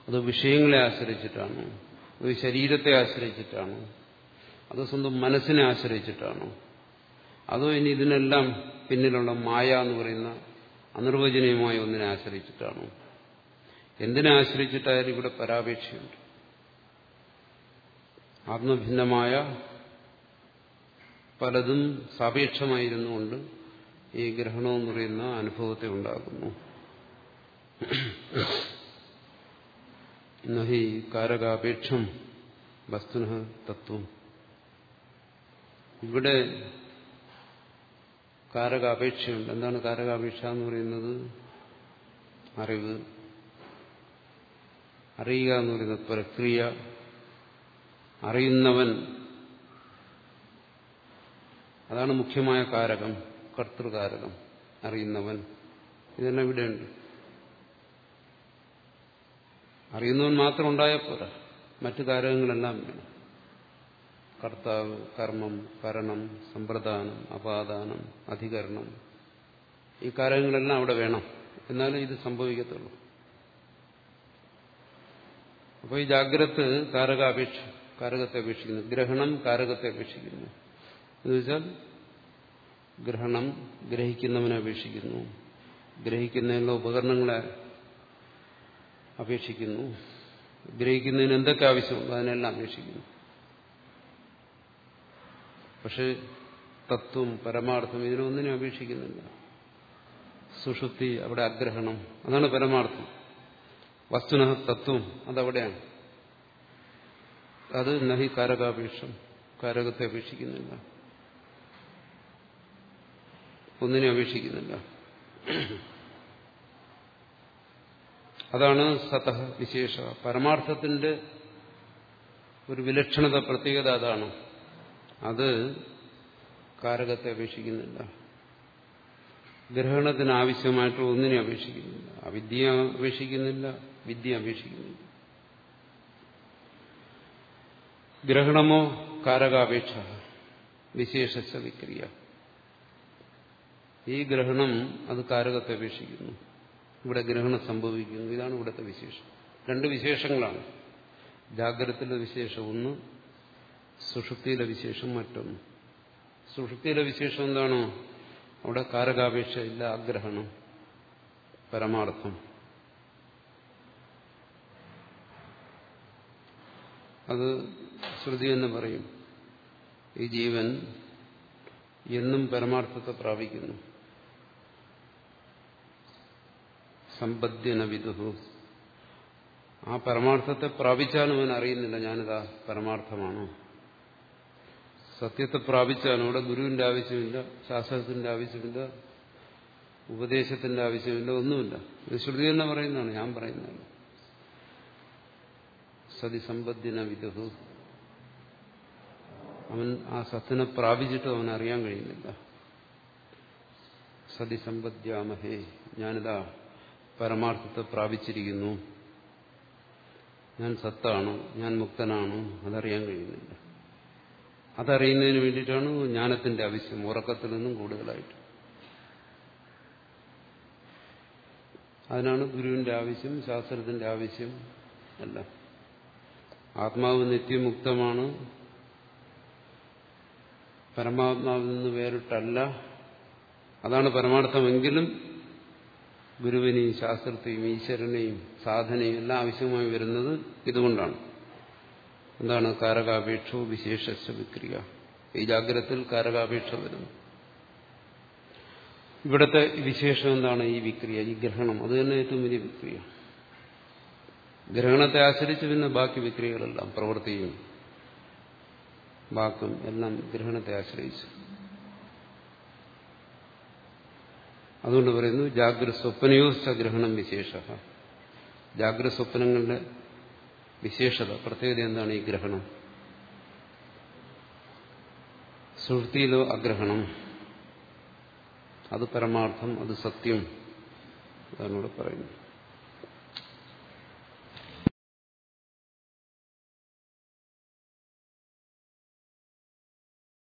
അത് വിഷയങ്ങളെ ആശ്രയിച്ചിട്ടാണ്. അത് ശരീരത്തെ ആശ്രയിച്ചിട്ടാണ്. അത് സ്വന്തം മനസ്സിനെ ആശ്രയിച്ചിട്ടാണ്. അതോ ഇനി ഇതിനെല്ലാം പിന്നിലുള്ള മായ എന്ന് പറയുന്ന അനിർവചനീയമായ ഒന്നിനെ ആശ്രയിച്ചിട്ടാണ്. എന്തിനെ ആശ്രയിച്ചിട്ടായാലും ഇവിടെ പരാപേക്ഷയുണ്ട്. ആത്മഭിന്നമായ പലതും സാപേക്ഷമായിരുന്നുകൊണ്ട് ഈ ഗ്രഹണം എന്ന് പറയുന്ന അനുഭവത്തെ ഉണ്ടാകുന്നു നഹി കാരകാപേക്ഷം വസ്തുന തത്വം. ഇവിടെ കാരകാപേക്ഷയുണ്ട്. എന്താണ് കാരകാപേക്ഷ എന്ന് പറയുന്നത്? അറിവ്. അറിയുക എന്ന് പറയുന്നത് പ്രക്രിയ. അറിയുന്നവൻ. അതാണ് മുഖ്യമായ കാരകം കർത്തൃകാരകം അറിയുന്നവൻ. ഇതെല്ലാം ഇവിടെയുണ്ട്. അറിയുന്നവൻ മാത്രം ഉണ്ടായാൽ പോരാ. മറ്റു കാരകങ്ങളെല്ലാം വേണം കർത്താവ് കർമ്മം കരണം സമ്പ്രദാനം അപാദാനം അധികരണം. ഈ കാരകങ്ങളെല്ലാം അവിടെ വേണം. എന്നാലും ഇത് സംഭവിക്കത്തുള്ളൂ. അപ്പോൾ ഈ ജാഗ്രത് കാരകാപേക്ഷ. കാരകത്തെ അപേക്ഷിക്കുന്നു. ഗ്രഹണം കാരകത്തെ അപേക്ഷിക്കുന്നു. എന്നുവെച്ചാൽ ഗ്രഹണം ഗ്രഹിക്കുന്നവനെ അപേക്ഷിക്കുന്നു. ഗ്രഹിക്കുന്നതിനുള്ള ഉപകരണങ്ങളെ അപേക്ഷിക്കുന്നു. ഗ്രഹിക്കുന്നതിന് എന്തൊക്കെ ആവശ്യമുണ്ടോ അതിനെല്ലാം അപേക്ഷിക്കുന്നു. പക്ഷെ തത്വം പരമാർത്ഥം ഇതിനൊന്നിനും അപേക്ഷിക്കുന്നില്ല. സുഷുപ്തി അവിടെ അഗ്രഹണം. അതാണ് പരമാർത്ഥം. വസ്തുന തത്വം അതവിടെയാണ്. അത് നഹി കാരകാപേക്ഷം കാരകത്തെ അപേക്ഷിക്കുന്നില്ല. ഒന്നിനെ അപേക്ഷിക്കുന്നില്ല. അതാണ് സത വിശേഷ. പരമാർത്ഥത്തിന്റെ ഒരു വിലക്ഷണത പ്രത്യേകത അതാണ്. അത് കാരകത്തെ അപേക്ഷിക്കുന്നില്ല. ഗ്രഹണത്തിന് ആവശ്യമായിട്ട് ഒന്നിനെ അപേക്ഷിക്കുന്നില്ല. അവിദ്യ അപേക്ഷിക്കുന്നില്ല. വിദ്യ അപേക്ഷിക്കുന്നില്ല. ഗ്രഹണമോ കാരകാപേക്ഷ വിശേഷ വിക്രിയ ഈ ഗ്രഹണം അത് കാരകത്തെ അപേക്ഷിക്കുന്നു. ഇവിടെ ഗ്രഹണം സംഭവിക്കുന്നു. ഇതാണ് ഇവിടുത്തെ വിശേഷം. രണ്ട് വിശേഷങ്ങളാണ്. ജാഗ്രതത്തിലെ വിശേഷം ഒന്ന് സുഷുപ്തിയിലെ വിശേഷം മറ്റൊന്ന്. സുഷുപ്തിയിലെ വിശേഷം എന്താണോ? അവിടെ കാരകാപേക്ഷ ഇല്ല ആഗ്രഹണം പരമാർത്ഥം. അത് ശ്രുതി എന്ന് പറയും. ഈ ജീവൻ എന്നും പരമാർത്ഥത്തെ പ്രാപിക്കുന്നു. സമ്പദ്യന വിദുഹു ആ പരമാർത്ഥത്തെ പ്രാപിച്ചാലും അവൻ അറിയുന്നില്ല ഞാനിതാ പരമാർത്ഥമാണോ? സത്യത്തെ പ്രാപിച്ചാലും അവിടെ ഗുരുവിന്റെ ആവശ്യമില്ല ശാസ്ത്രത്തിന്റെ ആവശ്യമില്ല ഉപദേശത്തിന്റെ ആവശ്യമില്ല ഒന്നുമില്ല. ഇത് ശ്രുതി തന്നെ പറയുന്നതാണ് ഞാൻ പറയുന്നതല്ല. സതിസമ്പദ്യന വിദുഹു അവൻ ആ സത്തിനെ പ്രാപിച്ചിട്ട് അവൻ അറിയാൻ കഴിയുന്നില്ല. സതിസമ്പദ്യാമഹേ ഞാനിതാ പരമാർത്ഥത്തെ പ്രാപിച്ചിരിക്കുന്നു. ഞാൻ സത്താണ് ഞാൻ മുക്തനാണ് അതറിയാൻ കഴിയുന്നില്ല. അതറിയുന്നതിന് വേണ്ടിയിട്ടാണ് ജ്ഞാനത്തിന്റെ ആവശ്യം ഉറക്കത്തിൽ നിന്നും കൂടുതലായിട്ട്. അതിനാണ് ഗുരുവിന്റെ ആവശ്യം ശാസ്ത്രത്തിന്റെ ആവശ്യം അല്ല ആത്മാവ് നിത്യമുക്തമാണ് പരമാത്മാവിൽ നിന്ന് വേറിട്ടല്ല. അതാണ് പരമാർത്ഥമെങ്കിലും ഗുരുവിനെയും ശാസ്ത്രത്തെയും ഈശ്വരനെയും സാധനയും എല്ലാം ആവശ്യമായി വരുന്നത് ഇതുകൊണ്ടാണ്. എന്താണ് കാരകാപേക്ഷോ വിശേഷ വിക്രിയ? ഈ ജാഗ്രതത്തിൽ കാരകാപേക്ഷ വരുന്നു. ഇവിടുത്തെ വിശേഷം എന്താണ് ഈ വിക്രിയ ഈ ഗ്രഹണം? അത് തന്നെ ഏറ്റവും വലിയ വിക്രിയ. ഗ്രഹണത്തെ ആശ്രയിച്ച് പിന്നെ ബാക്കി വിക്രിയകളെല്ലാം പ്രവൃത്തിയും വാക്കും എല്ലാം ഗ്രഹണത്തെ ആശ്രയിച്ചു. അതുകൊണ്ട് പറയുന്നു ജാഗ്രത സ്വപ്നയോസ്ഥ ഗ്രഹണം വിശേഷ. ജാഗ്രത സ്വപ്നങ്ങളുടെ വിശേഷത പ്രത്യേകത എന്താണ് ഈ ഗ്രഹണം? സുഹൃത്തിയിലോ അഗ്രഹണം. അത് പരമാർത്ഥം അത് സത്യം അതാണ് ഇവിടെ പറയുന്നത്